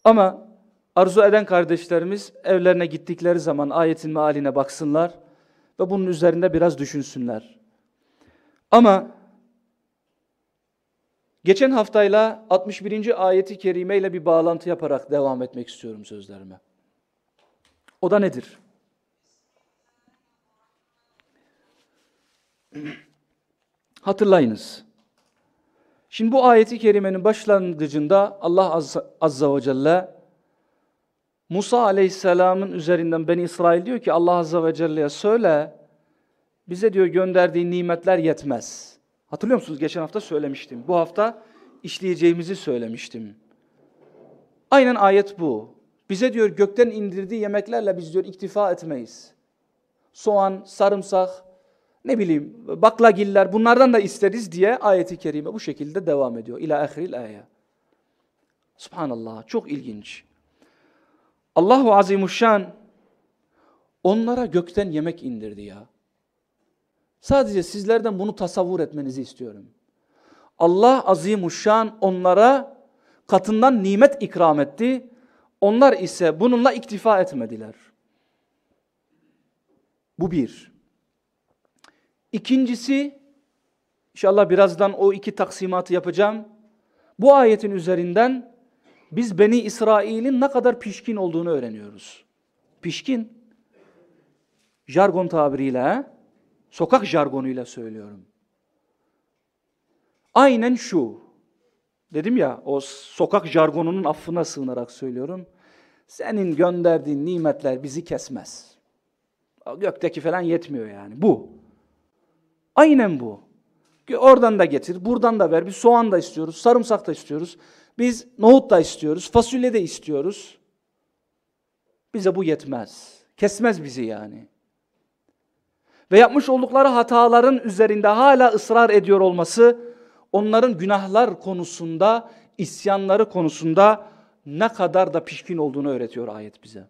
Ama arzu eden kardeşlerimiz evlerine gittikleri zaman ayetin mealine baksınlar ve bunun üzerinde biraz düşünsünler. Ama geçen haftayla 61. ayeti kerime ile bir bağlantı yaparak devam etmek istiyorum sözlerime. O da nedir? Hatırlayınız. Şimdi bu ayeti kerimenin başlangıcında Allah Azza, ve Celle Musa Aleyhisselam'ın üzerinden Ben İsrail diyor ki Allah Azza ve Celle'ye söyle bize diyor gönderdiği nimetler yetmez. Hatırlıyor musunuz? Geçen hafta söylemiştim. Bu hafta işleyeceğimizi söylemiştim. Aynen ayet bu. Bize diyor gökten indirdiği yemeklerle biz diyor iktifa etmeyiz. Soğan, sarımsak, ne bileyim baklagiller bunlardan da isteriz diye ayeti kerime bu şekilde devam ediyor. İlâ ahiril ayet. Subhanallah çok ilginç. Allahu Azimuşşan onlara gökten yemek indirdi ya. Sadece sizlerden bunu tasavvur etmenizi istiyorum. Allah Azimuşşan onlara katından nimet ikram etti. Onlar ise bununla iktifa etmediler. Bu bir. İkincisi, inşallah birazdan o iki taksimatı yapacağım. Bu ayetin üzerinden biz Beni İsrail'in ne kadar pişkin olduğunu öğreniyoruz. Pişkin, jargon tabiriyle, sokak jargonuyla söylüyorum. Aynen şu, dedim ya o sokak jargonunun affına sığınarak söylüyorum. Senin gönderdiğin nimetler bizi kesmez. Gökteki falan yetmiyor yani. Bu. Aynen bu. Oradan da getir, buradan da ver. Biz soğan da istiyoruz, sarımsak da istiyoruz. Biz nohut da istiyoruz, fasulye de istiyoruz. Bize bu yetmez. Kesmez bizi yani. Ve yapmış oldukları hataların üzerinde hala ısrar ediyor olması onların günahlar konusunda, isyanları konusunda ne kadar da pişkin olduğunu öğretiyor ayet bize.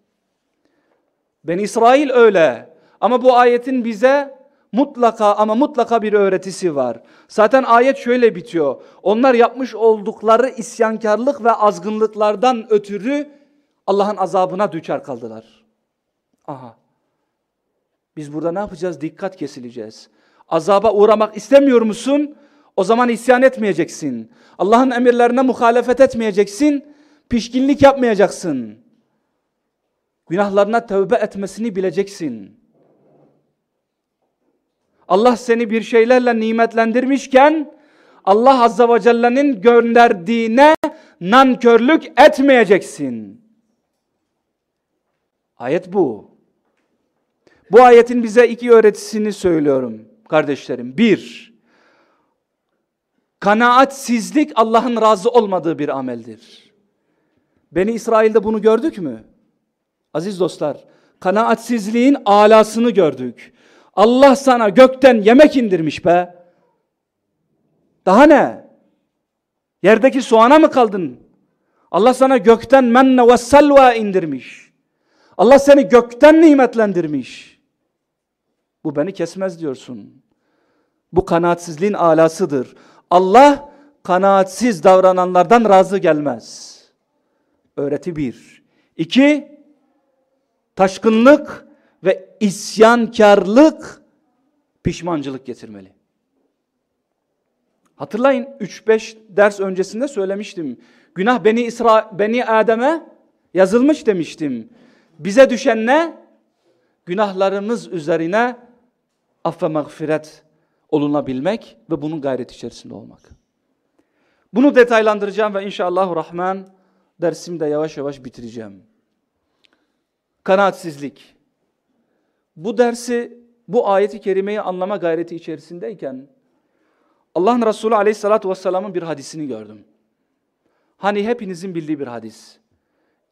Ben İsrail öyle ama bu ayetin bize mutlaka ama mutlaka bir öğretisi var. Zaten ayet şöyle bitiyor. Onlar yapmış oldukları isyankarlık ve azgınlıklardan ötürü Allah'ın azabına düçar kaldılar. Aha. Biz burada ne yapacağız? Dikkat kesileceğiz. Azaba uğramak istemiyor musun? O zaman isyan etmeyeceksin. Allah'ın emirlerine muhalefet etmeyeceksin. Pişkinlik yapmayacaksın. Günahlarına tövbe etmesini bileceksin. Allah seni bir şeylerle nimetlendirmişken Allah Azza ve Celle'nin gönderdiğine nankörlük etmeyeceksin. Ayet bu. Bu ayetin bize iki öğretisini söylüyorum kardeşlerim. Bir, kanaatsizlik Allah'ın razı olmadığı bir ameldir. Beni İsrail'de bunu gördük mü? Aziz dostlar, kanaatsizliğin alasını gördük. Allah sana gökten yemek indirmiş be. Daha ne? Yerdeki soğana mı kaldın? Allah sana gökten menne ve salva indirmiş. Allah seni gökten nimetlendirmiş. Bu beni kesmez diyorsun. Bu kanaatsizliğin alasıdır. Allah kanaatsiz davrananlardan razı gelmez. Öğreti bir. İki, taşkınlık isyankarlık pişmancılık getirmeli. Hatırlayın 3-5 ders öncesinde söylemiştim. Günah beni İsra beni Adem'e yazılmış demiştim. Bize düşen ne? Günahlarımız üzerine af ve mağfiret olunabilmek ve bunun gayret içerisinde olmak. Bunu detaylandıracağım ve inşallah Rahman dersimi de yavaş yavaş bitireceğim. Kanaatsizlik. Bu dersi, bu ayeti kerimeyi anlama gayreti içerisindeyken Allah'ın Resulü aleyhissalatü vesselamın bir hadisini gördüm. Hani hepinizin bildiği bir hadis.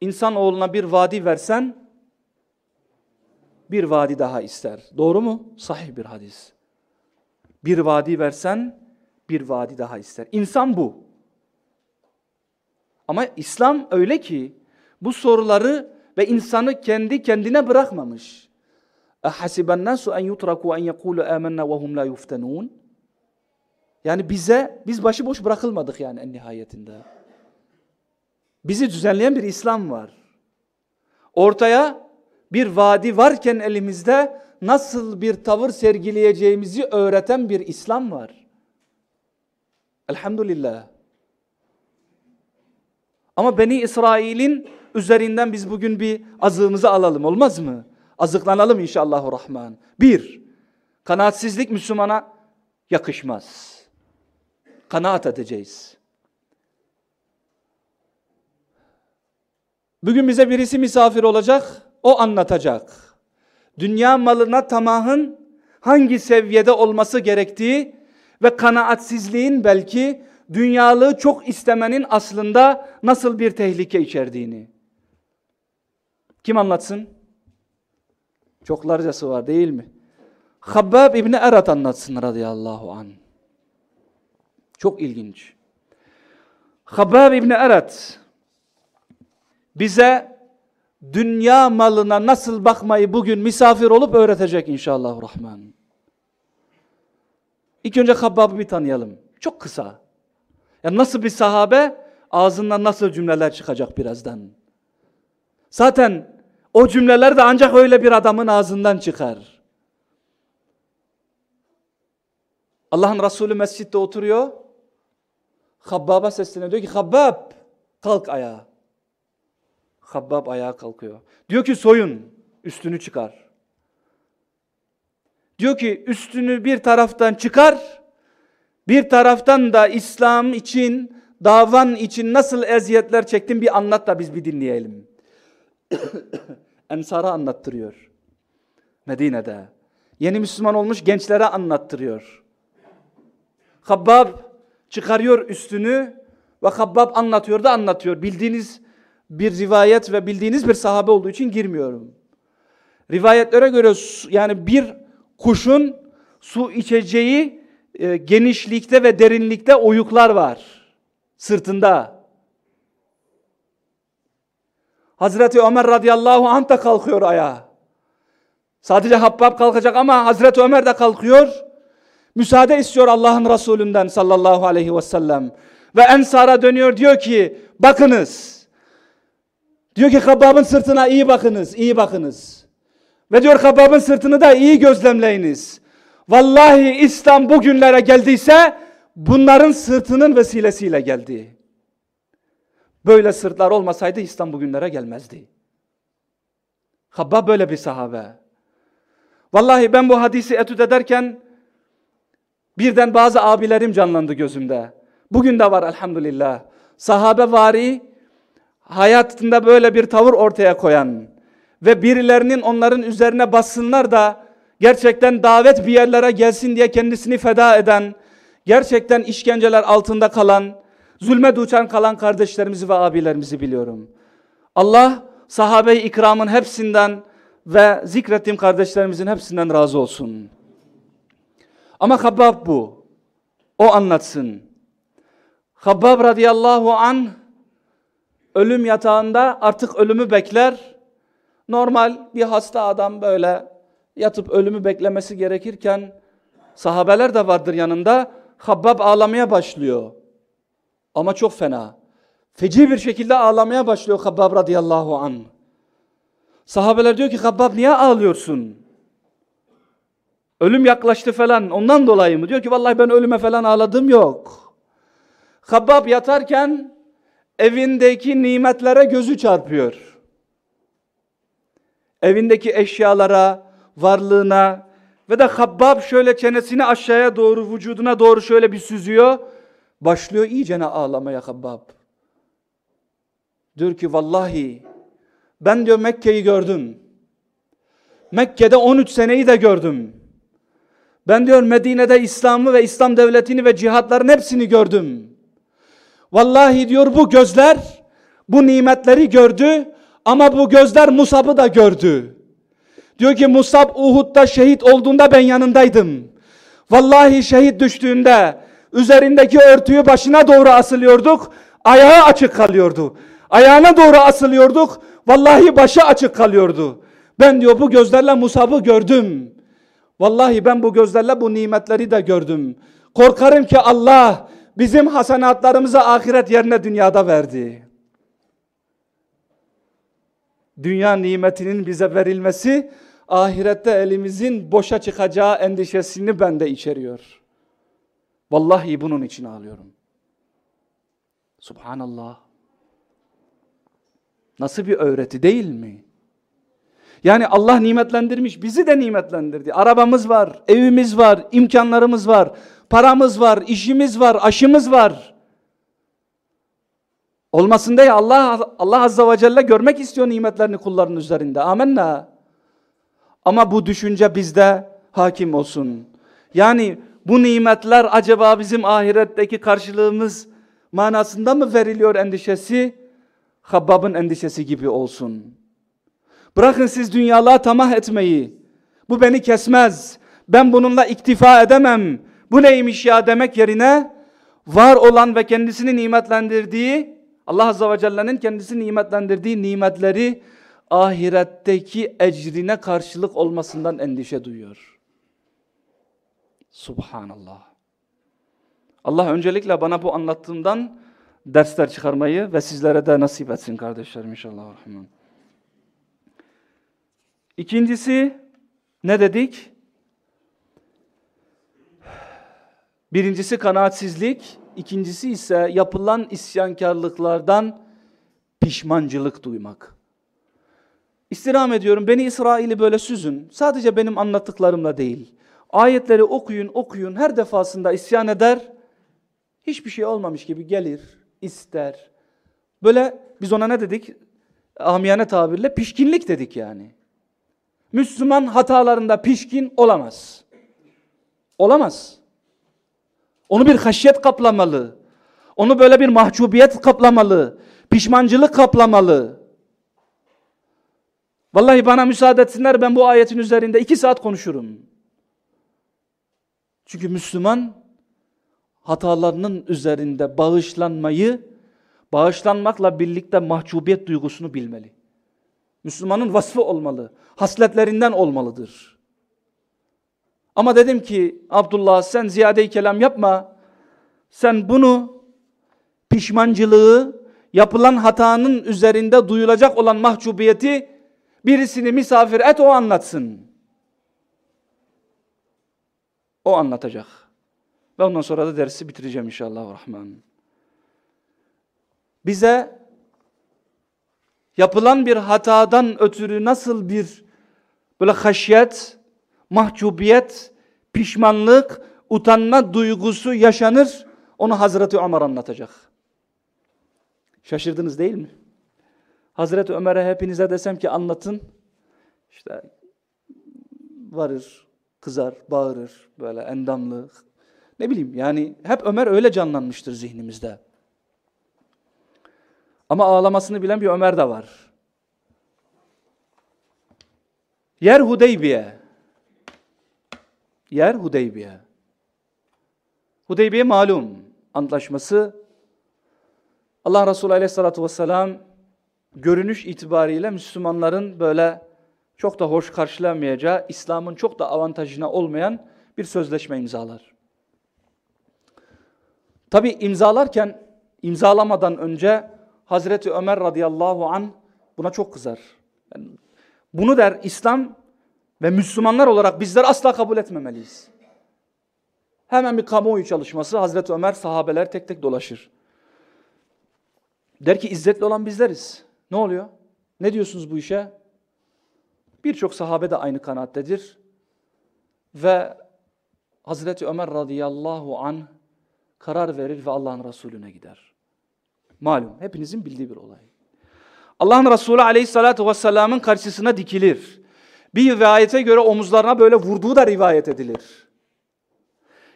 İnsan oğluna bir vadi versen bir vadi daha ister. Doğru mu? Sahih bir hadis. Bir vadi versen bir vadi daha ister. İnsan bu. Ama İslam öyle ki bu soruları ve insanı kendi kendine bırakmamış. اَحَسِبَ النَّاسُ اَنْ يُتْرَكُوا اَنْ يَقُولُ آمَنَّا وَهُمْ لَا يُفْتَنُونَ Yani bize, biz başıboş bırakılmadık yani en nihayetinde. Bizi düzenleyen bir İslam var. Ortaya bir vadi varken elimizde nasıl bir tavır sergileyeceğimizi öğreten bir İslam var. Elhamdülillah. Ama Beni İsrail'in üzerinden biz bugün bir azığımızı alalım olmaz mı? Azıklanalım inşallahü rahman. Bir, kanaatsizlik Müslümana yakışmaz. Kanaat edeceğiz. Bugün bize birisi misafir olacak, o anlatacak. Dünya malına tamahın hangi seviyede olması gerektiği ve kanaatsizliğin belki dünyalığı çok istemenin aslında nasıl bir tehlike içerdiğini. Kim anlatsın? Çoklarcası var değil mi? Habbab İbni Erat anlatsın radıyallahu an. Çok ilginç. Habbab İbni Erat bize dünya malına nasıl bakmayı bugün misafir olup öğretecek inşallah rahman. İlk önce Habbab'ı bir tanıyalım. Çok kısa. Ya nasıl bir sahabe ağzından nasıl cümleler çıkacak birazdan. Zaten o cümleler de ancak öyle bir adamın ağzından çıkar. Allah'ın Resulü mescitte oturuyor. Habbab'a sesleniyor. Diyor ki Habbab kalk ayağa. Habbab ayağa kalkıyor. Diyor ki soyun üstünü çıkar. Diyor ki üstünü bir taraftan çıkar. Bir taraftan da İslam için, davan için nasıl eziyetler çektin bir anlat da biz bir dinleyelim. Ensar'a anlattırıyor. Medine'de. Yeni Müslüman olmuş gençlere anlattırıyor. Habbab çıkarıyor üstünü ve Habbab anlatıyor da anlatıyor. Bildiğiniz bir rivayet ve bildiğiniz bir sahabe olduğu için girmiyorum. Rivayetlere göre yani bir kuşun su içeceği e, genişlikte ve derinlikte oyuklar var sırtında. Hazreti Ömer radıyallahu anh da kalkıyor ayağa. Sadece Habbab kalkacak ama Hazreti Ömer de kalkıyor. Müsaade istiyor Allah'ın Resulünden sallallahu aleyhi ve sellem. Ve Ensar'a dönüyor diyor ki bakınız. Diyor ki Habbab'ın sırtına iyi bakınız, iyi bakınız. Ve diyor Habbab'ın sırtını da iyi gözlemleyiniz. Vallahi İslam bugünlere geldiyse bunların sırtının vesilesiyle geldi. Böyle sırtlar olmasaydı İslam bugünlere gelmezdi. Habbab böyle bir sahabe. Vallahi ben bu hadisi etüt ederken birden bazı abilerim canlandı gözümde. Bugün de var elhamdülillah. Sahabe vari hayatında böyle bir tavır ortaya koyan ve birilerinin onların üzerine bassınlar da gerçekten davet bir yerlere gelsin diye kendisini feda eden, gerçekten işkenceler altında kalan, zulme duçan kalan kardeşlerimizi ve abilerimizi biliyorum. Allah sahabe-i ikramın hepsinden ve zikrettiğim kardeşlerimizin hepsinden razı olsun. Ama Habbab bu. O anlatsın. Habbab radıyallahu an ölüm yatağında artık ölümü bekler. Normal bir hasta adam böyle yatıp ölümü beklemesi gerekirken sahabeler de vardır yanında. Habbab ağlamaya başlıyor. Ama çok fena. Feci bir şekilde ağlamaya başlıyor Habbab radıyallahu an. Sahabeler diyor ki Habbab niye ağlıyorsun? Ölüm yaklaştı falan ondan dolayı mı? Diyor ki vallahi ben ölüme falan ağladım yok. Habbab yatarken evindeki nimetlere gözü çarpıyor. Evindeki eşyalara, varlığına ve de Habbab şöyle çenesini aşağıya doğru, vücuduna doğru şöyle bir süzüyor. Başlıyor iyicene ağlamaya Habbab. Diyor ki vallahi ben diyor Mekke'yi gördüm. Mekke'de 13 seneyi de gördüm. Ben diyor Medine'de İslam'ı ve İslam devletini ve cihatların hepsini gördüm. Vallahi diyor bu gözler bu nimetleri gördü ama bu gözler Musab'ı da gördü. Diyor ki Musab Uhud'da şehit olduğunda ben yanındaydım. Vallahi şehit düştüğünde üzerindeki örtüyü başına doğru asılıyorduk. Ayağı açık kalıyordu. Ayağına doğru asılıyorduk. Vallahi başı açık kalıyordu. Ben diyor bu gözlerle Musab'ı gördüm. Vallahi ben bu gözlerle bu nimetleri de gördüm. Korkarım ki Allah bizim hasenatlarımızı ahiret yerine dünyada verdi. Dünya nimetinin bize verilmesi ahirette elimizin boşa çıkacağı endişesini bende içeriyor. Vallahi bunun için ağlıyorum. Subhanallah. Nasıl bir öğreti değil mi? Yani Allah nimetlendirmiş, bizi de nimetlendirdi. Arabamız var, evimiz var, imkanlarımız var, paramız var, işimiz var, aşımız var. Olmasın diye Allah Allah azza ve celle görmek istiyor nimetlerini kulların üzerinde. Amenna. Ama bu düşünce bizde hakim olsun. Yani bu nimetler acaba bizim ahiretteki karşılığımız manasında mı veriliyor endişesi? Habbab'ın endişesi gibi olsun. Bırakın siz dünyalığa tamah etmeyi. Bu beni kesmez. Ben bununla iktifa edemem. Bu neymiş ya demek yerine var olan ve kendisini nimetlendirdiği Allah Azze ve Celle'nin kendisini nimetlendirdiği nimetleri ahiretteki ecrine karşılık olmasından endişe duyuyor. Subhanallah. Allah öncelikle bana bu anlattığımdan dersler çıkarmayı ve sizlere de nasip etsin kardeşlerim inşallah. İkincisi ne dedik? Birincisi kanaatsizlik, ikincisi ise yapılan isyankarlıklardan pişmancılık duymak. İstirham ediyorum beni İsrail'i böyle süzün. Sadece benim anlattıklarımla değil. Ayetleri okuyun okuyun her defasında isyan eder. Hiçbir şey olmamış gibi gelir, ister. Böyle biz ona ne dedik? Amiyane tabirle pişkinlik dedik yani. Müslüman hatalarında pişkin olamaz. Olamaz. Onu bir haşyet kaplamalı. Onu böyle bir mahcubiyet kaplamalı. Pişmancılık kaplamalı. Vallahi bana müsaade etsinler ben bu ayetin üzerinde iki saat konuşurum. Çünkü Müslüman hatalarının üzerinde bağışlanmayı, bağışlanmakla birlikte mahcubiyet duygusunu bilmeli. Müslümanın vasfı olmalı, hasletlerinden olmalıdır. Ama dedim ki Abdullah sen ziyade kelam yapma. Sen bunu pişmancılığı, yapılan hatanın üzerinde duyulacak olan mahcubiyeti birisini misafir et o anlatsın. O anlatacak. Ve ondan sonra da dersi bitireceğim inşallah rahman. Bize yapılan bir hatadan ötürü nasıl bir böyle haşyet, mahcubiyet, pişmanlık, utanma duygusu yaşanır onu Hazreti Ömer anlatacak. Şaşırdınız değil mi? Hazreti Ömer'e hepinize desem ki anlatın. İşte varır, kızar, bağırır, böyle endamlı. Ne bileyim yani hep Ömer öyle canlanmıştır zihnimizde. Ama ağlamasını bilen bir Ömer de var. Yer Hudeybiye. Yer Hudeybiye. Hudeybiye malum antlaşması. Allah Resulü aleyhissalatü vesselam görünüş itibariyle Müslümanların böyle çok da hoş karşılamayacağı, İslam'ın çok da avantajına olmayan bir sözleşme imzalar. Tabi imzalarken, imzalamadan önce Hazreti Ömer radıyallahu an buna çok kızar. Yani bunu der İslam ve Müslümanlar olarak bizler asla kabul etmemeliyiz. Hemen bir kamuoyu çalışması Hazreti Ömer sahabeler tek tek dolaşır. Der ki izzetli olan bizleriz. Ne oluyor? Ne diyorsunuz bu işe? Birçok sahabe de aynı kanaattedir. Ve Hazreti Ömer radıyallahu an karar verir ve Allah'ın Resulüne gider. Malum hepinizin bildiği bir olay. Allah'ın Resulü aleyhissalatu vesselamın karşısına dikilir. Bir rivayete göre omuzlarına böyle vurduğu da rivayet edilir.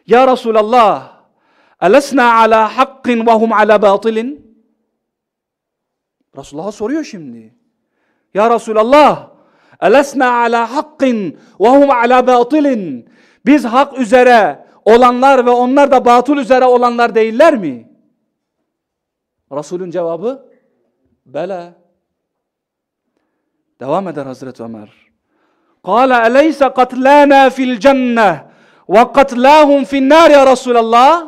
Ya Resulallah, elesna ala hakkin ve hum ala batilin? Resulullah'a soruyor şimdi. Ya Resulallah, elesna ala hakkin ve hum ala batilin? Biz hak üzere olanlar ve onlar da batıl üzere olanlar değiller mi? Resulün cevabı, bela. Devam eder Hazreti Ömer. Kale eleyse katlana fil cenneh ve katlahum fin nar ya Resulallah.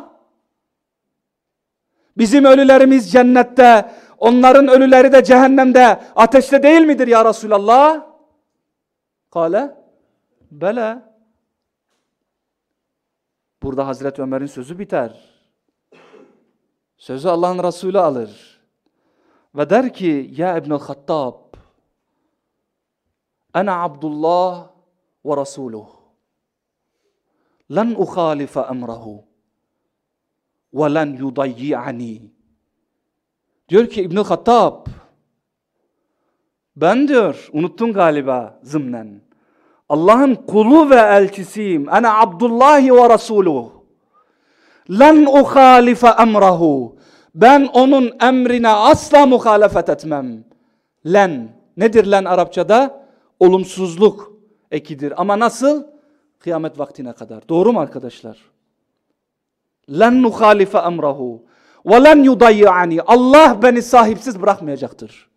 Bizim ölülerimiz cennette, onların ölüleri de cehennemde, ateşte değil midir ya Resulallah? Kale, bela. Burada Hazreti Ömer'in sözü biter. Sözü Allah'ın Resulü alır. Ve der ki, ya İbn-i Hattab, Ana Abdullah ve Resuluh. Lan ukhalife emrahu ve len yudayyi'ani. Diyor ki İbn Hattab ben diyor unuttun galiba zımnen. Allah'ın kulu ve elçisiyim. Ana Abdullah ve Resuluh. Len ukhalife emrahu. Ben onun emrine asla muhalefet etmem. Len. Nedir len Arapçada? Olumsuzluk ekidir. Ama nasıl? Kıyamet vaktine kadar. Doğru mu arkadaşlar? Len nuhalife emrahu ve len yudayyani. Allah beni sahipsiz bırakmayacaktır.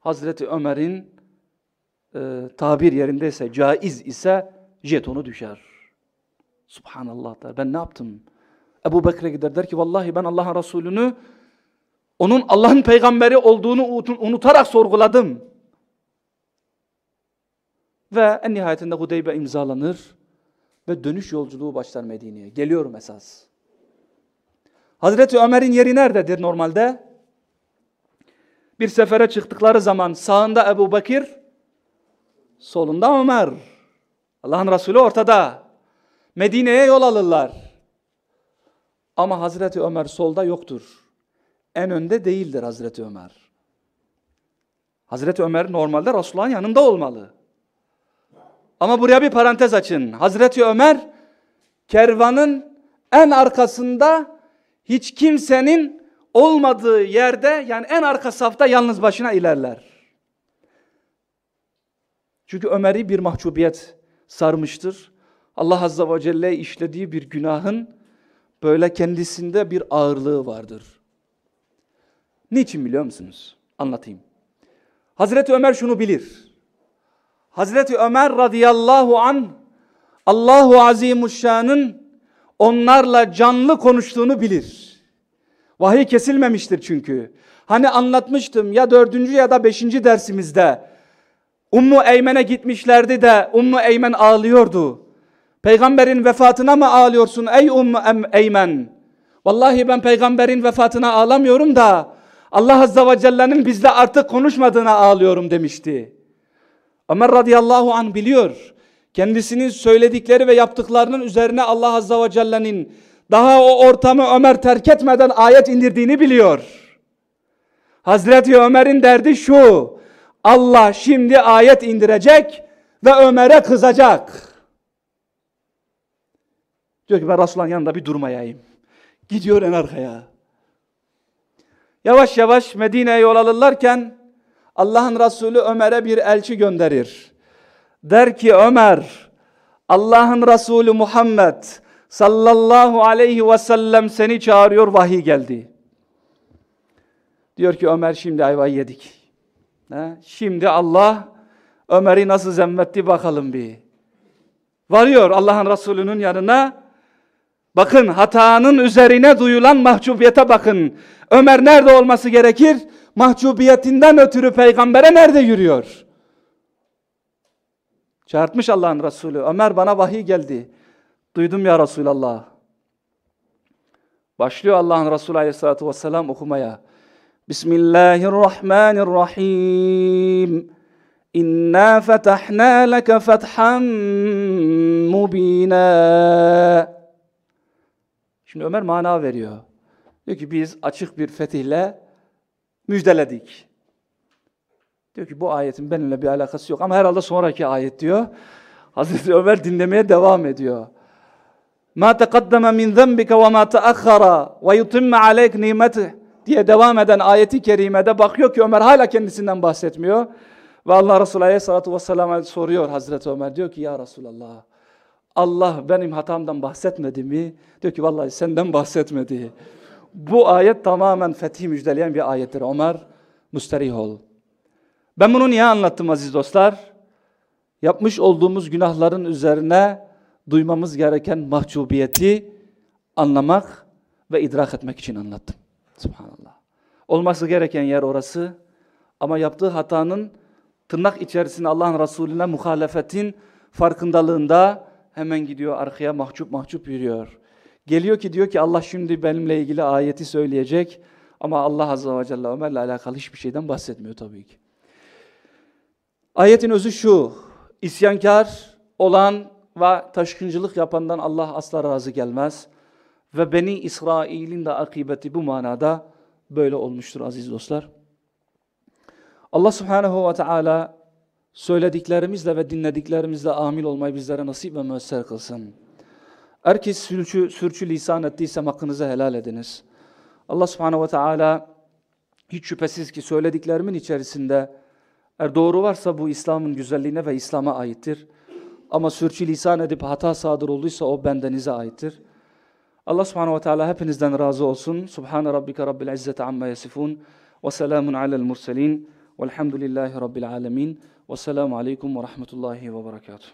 Hazreti Ömer'in e, tabir yerindeyse, caiz ise jetonu düşer. Subhanallah der. Ben ne yaptım? Ebu Bekir'e gider der ki vallahi ben Allah'ın Resulünü onun Allah'ın peygamberi olduğunu unutarak sorguladım. Ve en nihayetinde Hudeybe imzalanır ve dönüş yolculuğu başlar Medine'ye. Geliyorum esas. Hazreti Ömer'in yeri nerededir normalde? Bir sefere çıktıkları zaman sağında Ebu Bekir, solunda Ömer. Allah'ın Resulü ortada. Medine'ye yol alırlar. Ama Hazreti Ömer solda yoktur. En önde değildir Hazreti Ömer. Hazreti Ömer normalde Resulullah'ın yanında olmalı. Ama buraya bir parantez açın. Hazreti Ömer kervanın en arkasında hiç kimsenin olmadığı yerde yani en arka safta yalnız başına ilerler. Çünkü Ömer'i bir mahcubiyet sarmıştır. Allah Azze ve Celle işlediği bir günahın böyle kendisinde bir ağırlığı vardır. Niçin biliyor musunuz? Anlatayım. Hazreti Ömer şunu bilir. Hazreti Ömer radıyallahu an Allahu Azimuşşan'ın onlarla canlı konuştuğunu bilir. Vahiy kesilmemiştir çünkü. Hani anlatmıştım ya dördüncü ya da beşinci dersimizde. Ummu Eymen'e gitmişlerdi de Ummu Eymen ağlıyordu. Peygamberin vefatına mı ağlıyorsun ey Ummu Eymen? Vallahi ben peygamberin vefatına ağlamıyorum da Allah Azze ve Celle'nin bizle artık konuşmadığına ağlıyorum demişti. Ömer radıyallahu anh biliyor. Kendisinin söyledikleri ve yaptıklarının üzerine Allah Azze ve Celle'nin daha o ortamı Ömer terk etmeden ayet indirdiğini biliyor. Hazreti Ömer'in derdi şu. Allah şimdi ayet indirecek ve Ömer'e kızacak. Diyor ki ben Resulullah'ın yanında bir durmayayım. Gidiyor en arkaya. Yavaş yavaş Medine'ye yol alırlarken Allah'ın Resulü Ömer'e bir elçi gönderir. Der ki Ömer, Allah'ın Resulü Muhammed sallallahu aleyhi ve sellem seni çağırıyor vahiy geldi. Diyor ki Ömer şimdi ayvayı yedik. Ha? Şimdi Allah Ömer'i nasıl zemmetti bakalım bir. Varıyor Allah'ın Resulü'nün yanına. Bakın hatanın üzerine duyulan mahcubiyete bakın. Ömer nerede olması gerekir? Mahcubiyetinden ötürü peygambere nerede yürüyor? Çağırtmış Allah'ın Resulü. Ömer bana vahiy geldi. Duydum ya Resulallah. Başlıyor Allah'ın Resulü Aleyhisselatü Vesselam okumaya. Bismillahirrahmanirrahim. İnna fetahna leke fethan mubina. Şimdi Ömer mana veriyor. Diyor ki biz açık bir fetihle müjdeledik. Diyor ki bu ayetin benimle bir alakası yok ama herhalde sonraki ayet diyor. Hazreti Ömer dinlemeye devam ediyor. Ma teqaddeme min zenbike ve ma teakhara ve yutimme aleyk nimeti diye devam eden ayeti kerimede bakıyor ki Ömer hala kendisinden bahsetmiyor. Ve Allah Resulü Aleyhisselatü Vesselam'a soruyor Hazreti Ömer. Diyor ki ya Resulallah Allah benim hatamdan bahsetmedi mi? Diyor ki vallahi senden bahsetmedi. Bu ayet tamamen fethi müjdeleyen bir ayettir. Ömer müsterih ol. Ben bunu niye anlattım aziz dostlar? Yapmış olduğumuz günahların üzerine duymamız gereken mahcubiyeti anlamak ve idrak etmek için anlattım. Subhanallah. Olması gereken yer orası. Ama yaptığı hatanın tırnak içerisinde Allah'ın Resulüne muhalefetin farkındalığında hemen gidiyor arkaya mahcup mahcup yürüyor. Geliyor ki diyor ki Allah şimdi benimle ilgili ayeti söyleyecek ama Allah Azze ve Celle Ömer'le alakalı hiçbir şeyden bahsetmiyor tabii ki. Ayetin özü şu, isyankar olan ve taşkıncılık yapandan Allah asla razı gelmez. Ve Beni İsrail'in de akıbeti bu manada böyle olmuştur aziz dostlar. Allah Subhanahu ve Teala söylediklerimizle ve dinlediklerimizle amil olmayı bizlere nasip ve müesser kılsın. Herkes sürçü, sürçü lisan ettiysem hakkınızı helal ediniz. Allah Subhanahu ve Teala hiç şüphesiz ki söylediklerimin içerisinde eğer doğru varsa bu İslam'ın güzelliğine ve İslam'a aittir. Ama sürçü lisan edip hata sadır olduysa o bendenize aittir. Allah subhanahu ve teala hepinizden razı olsun. Subhane rabbike rabbil izzeti amma yasifun. Ve selamun alel murselin. Velhamdülillahi rabbil alemin. Ve selamu aleyküm ve rahmetullahi ve berekatuhu.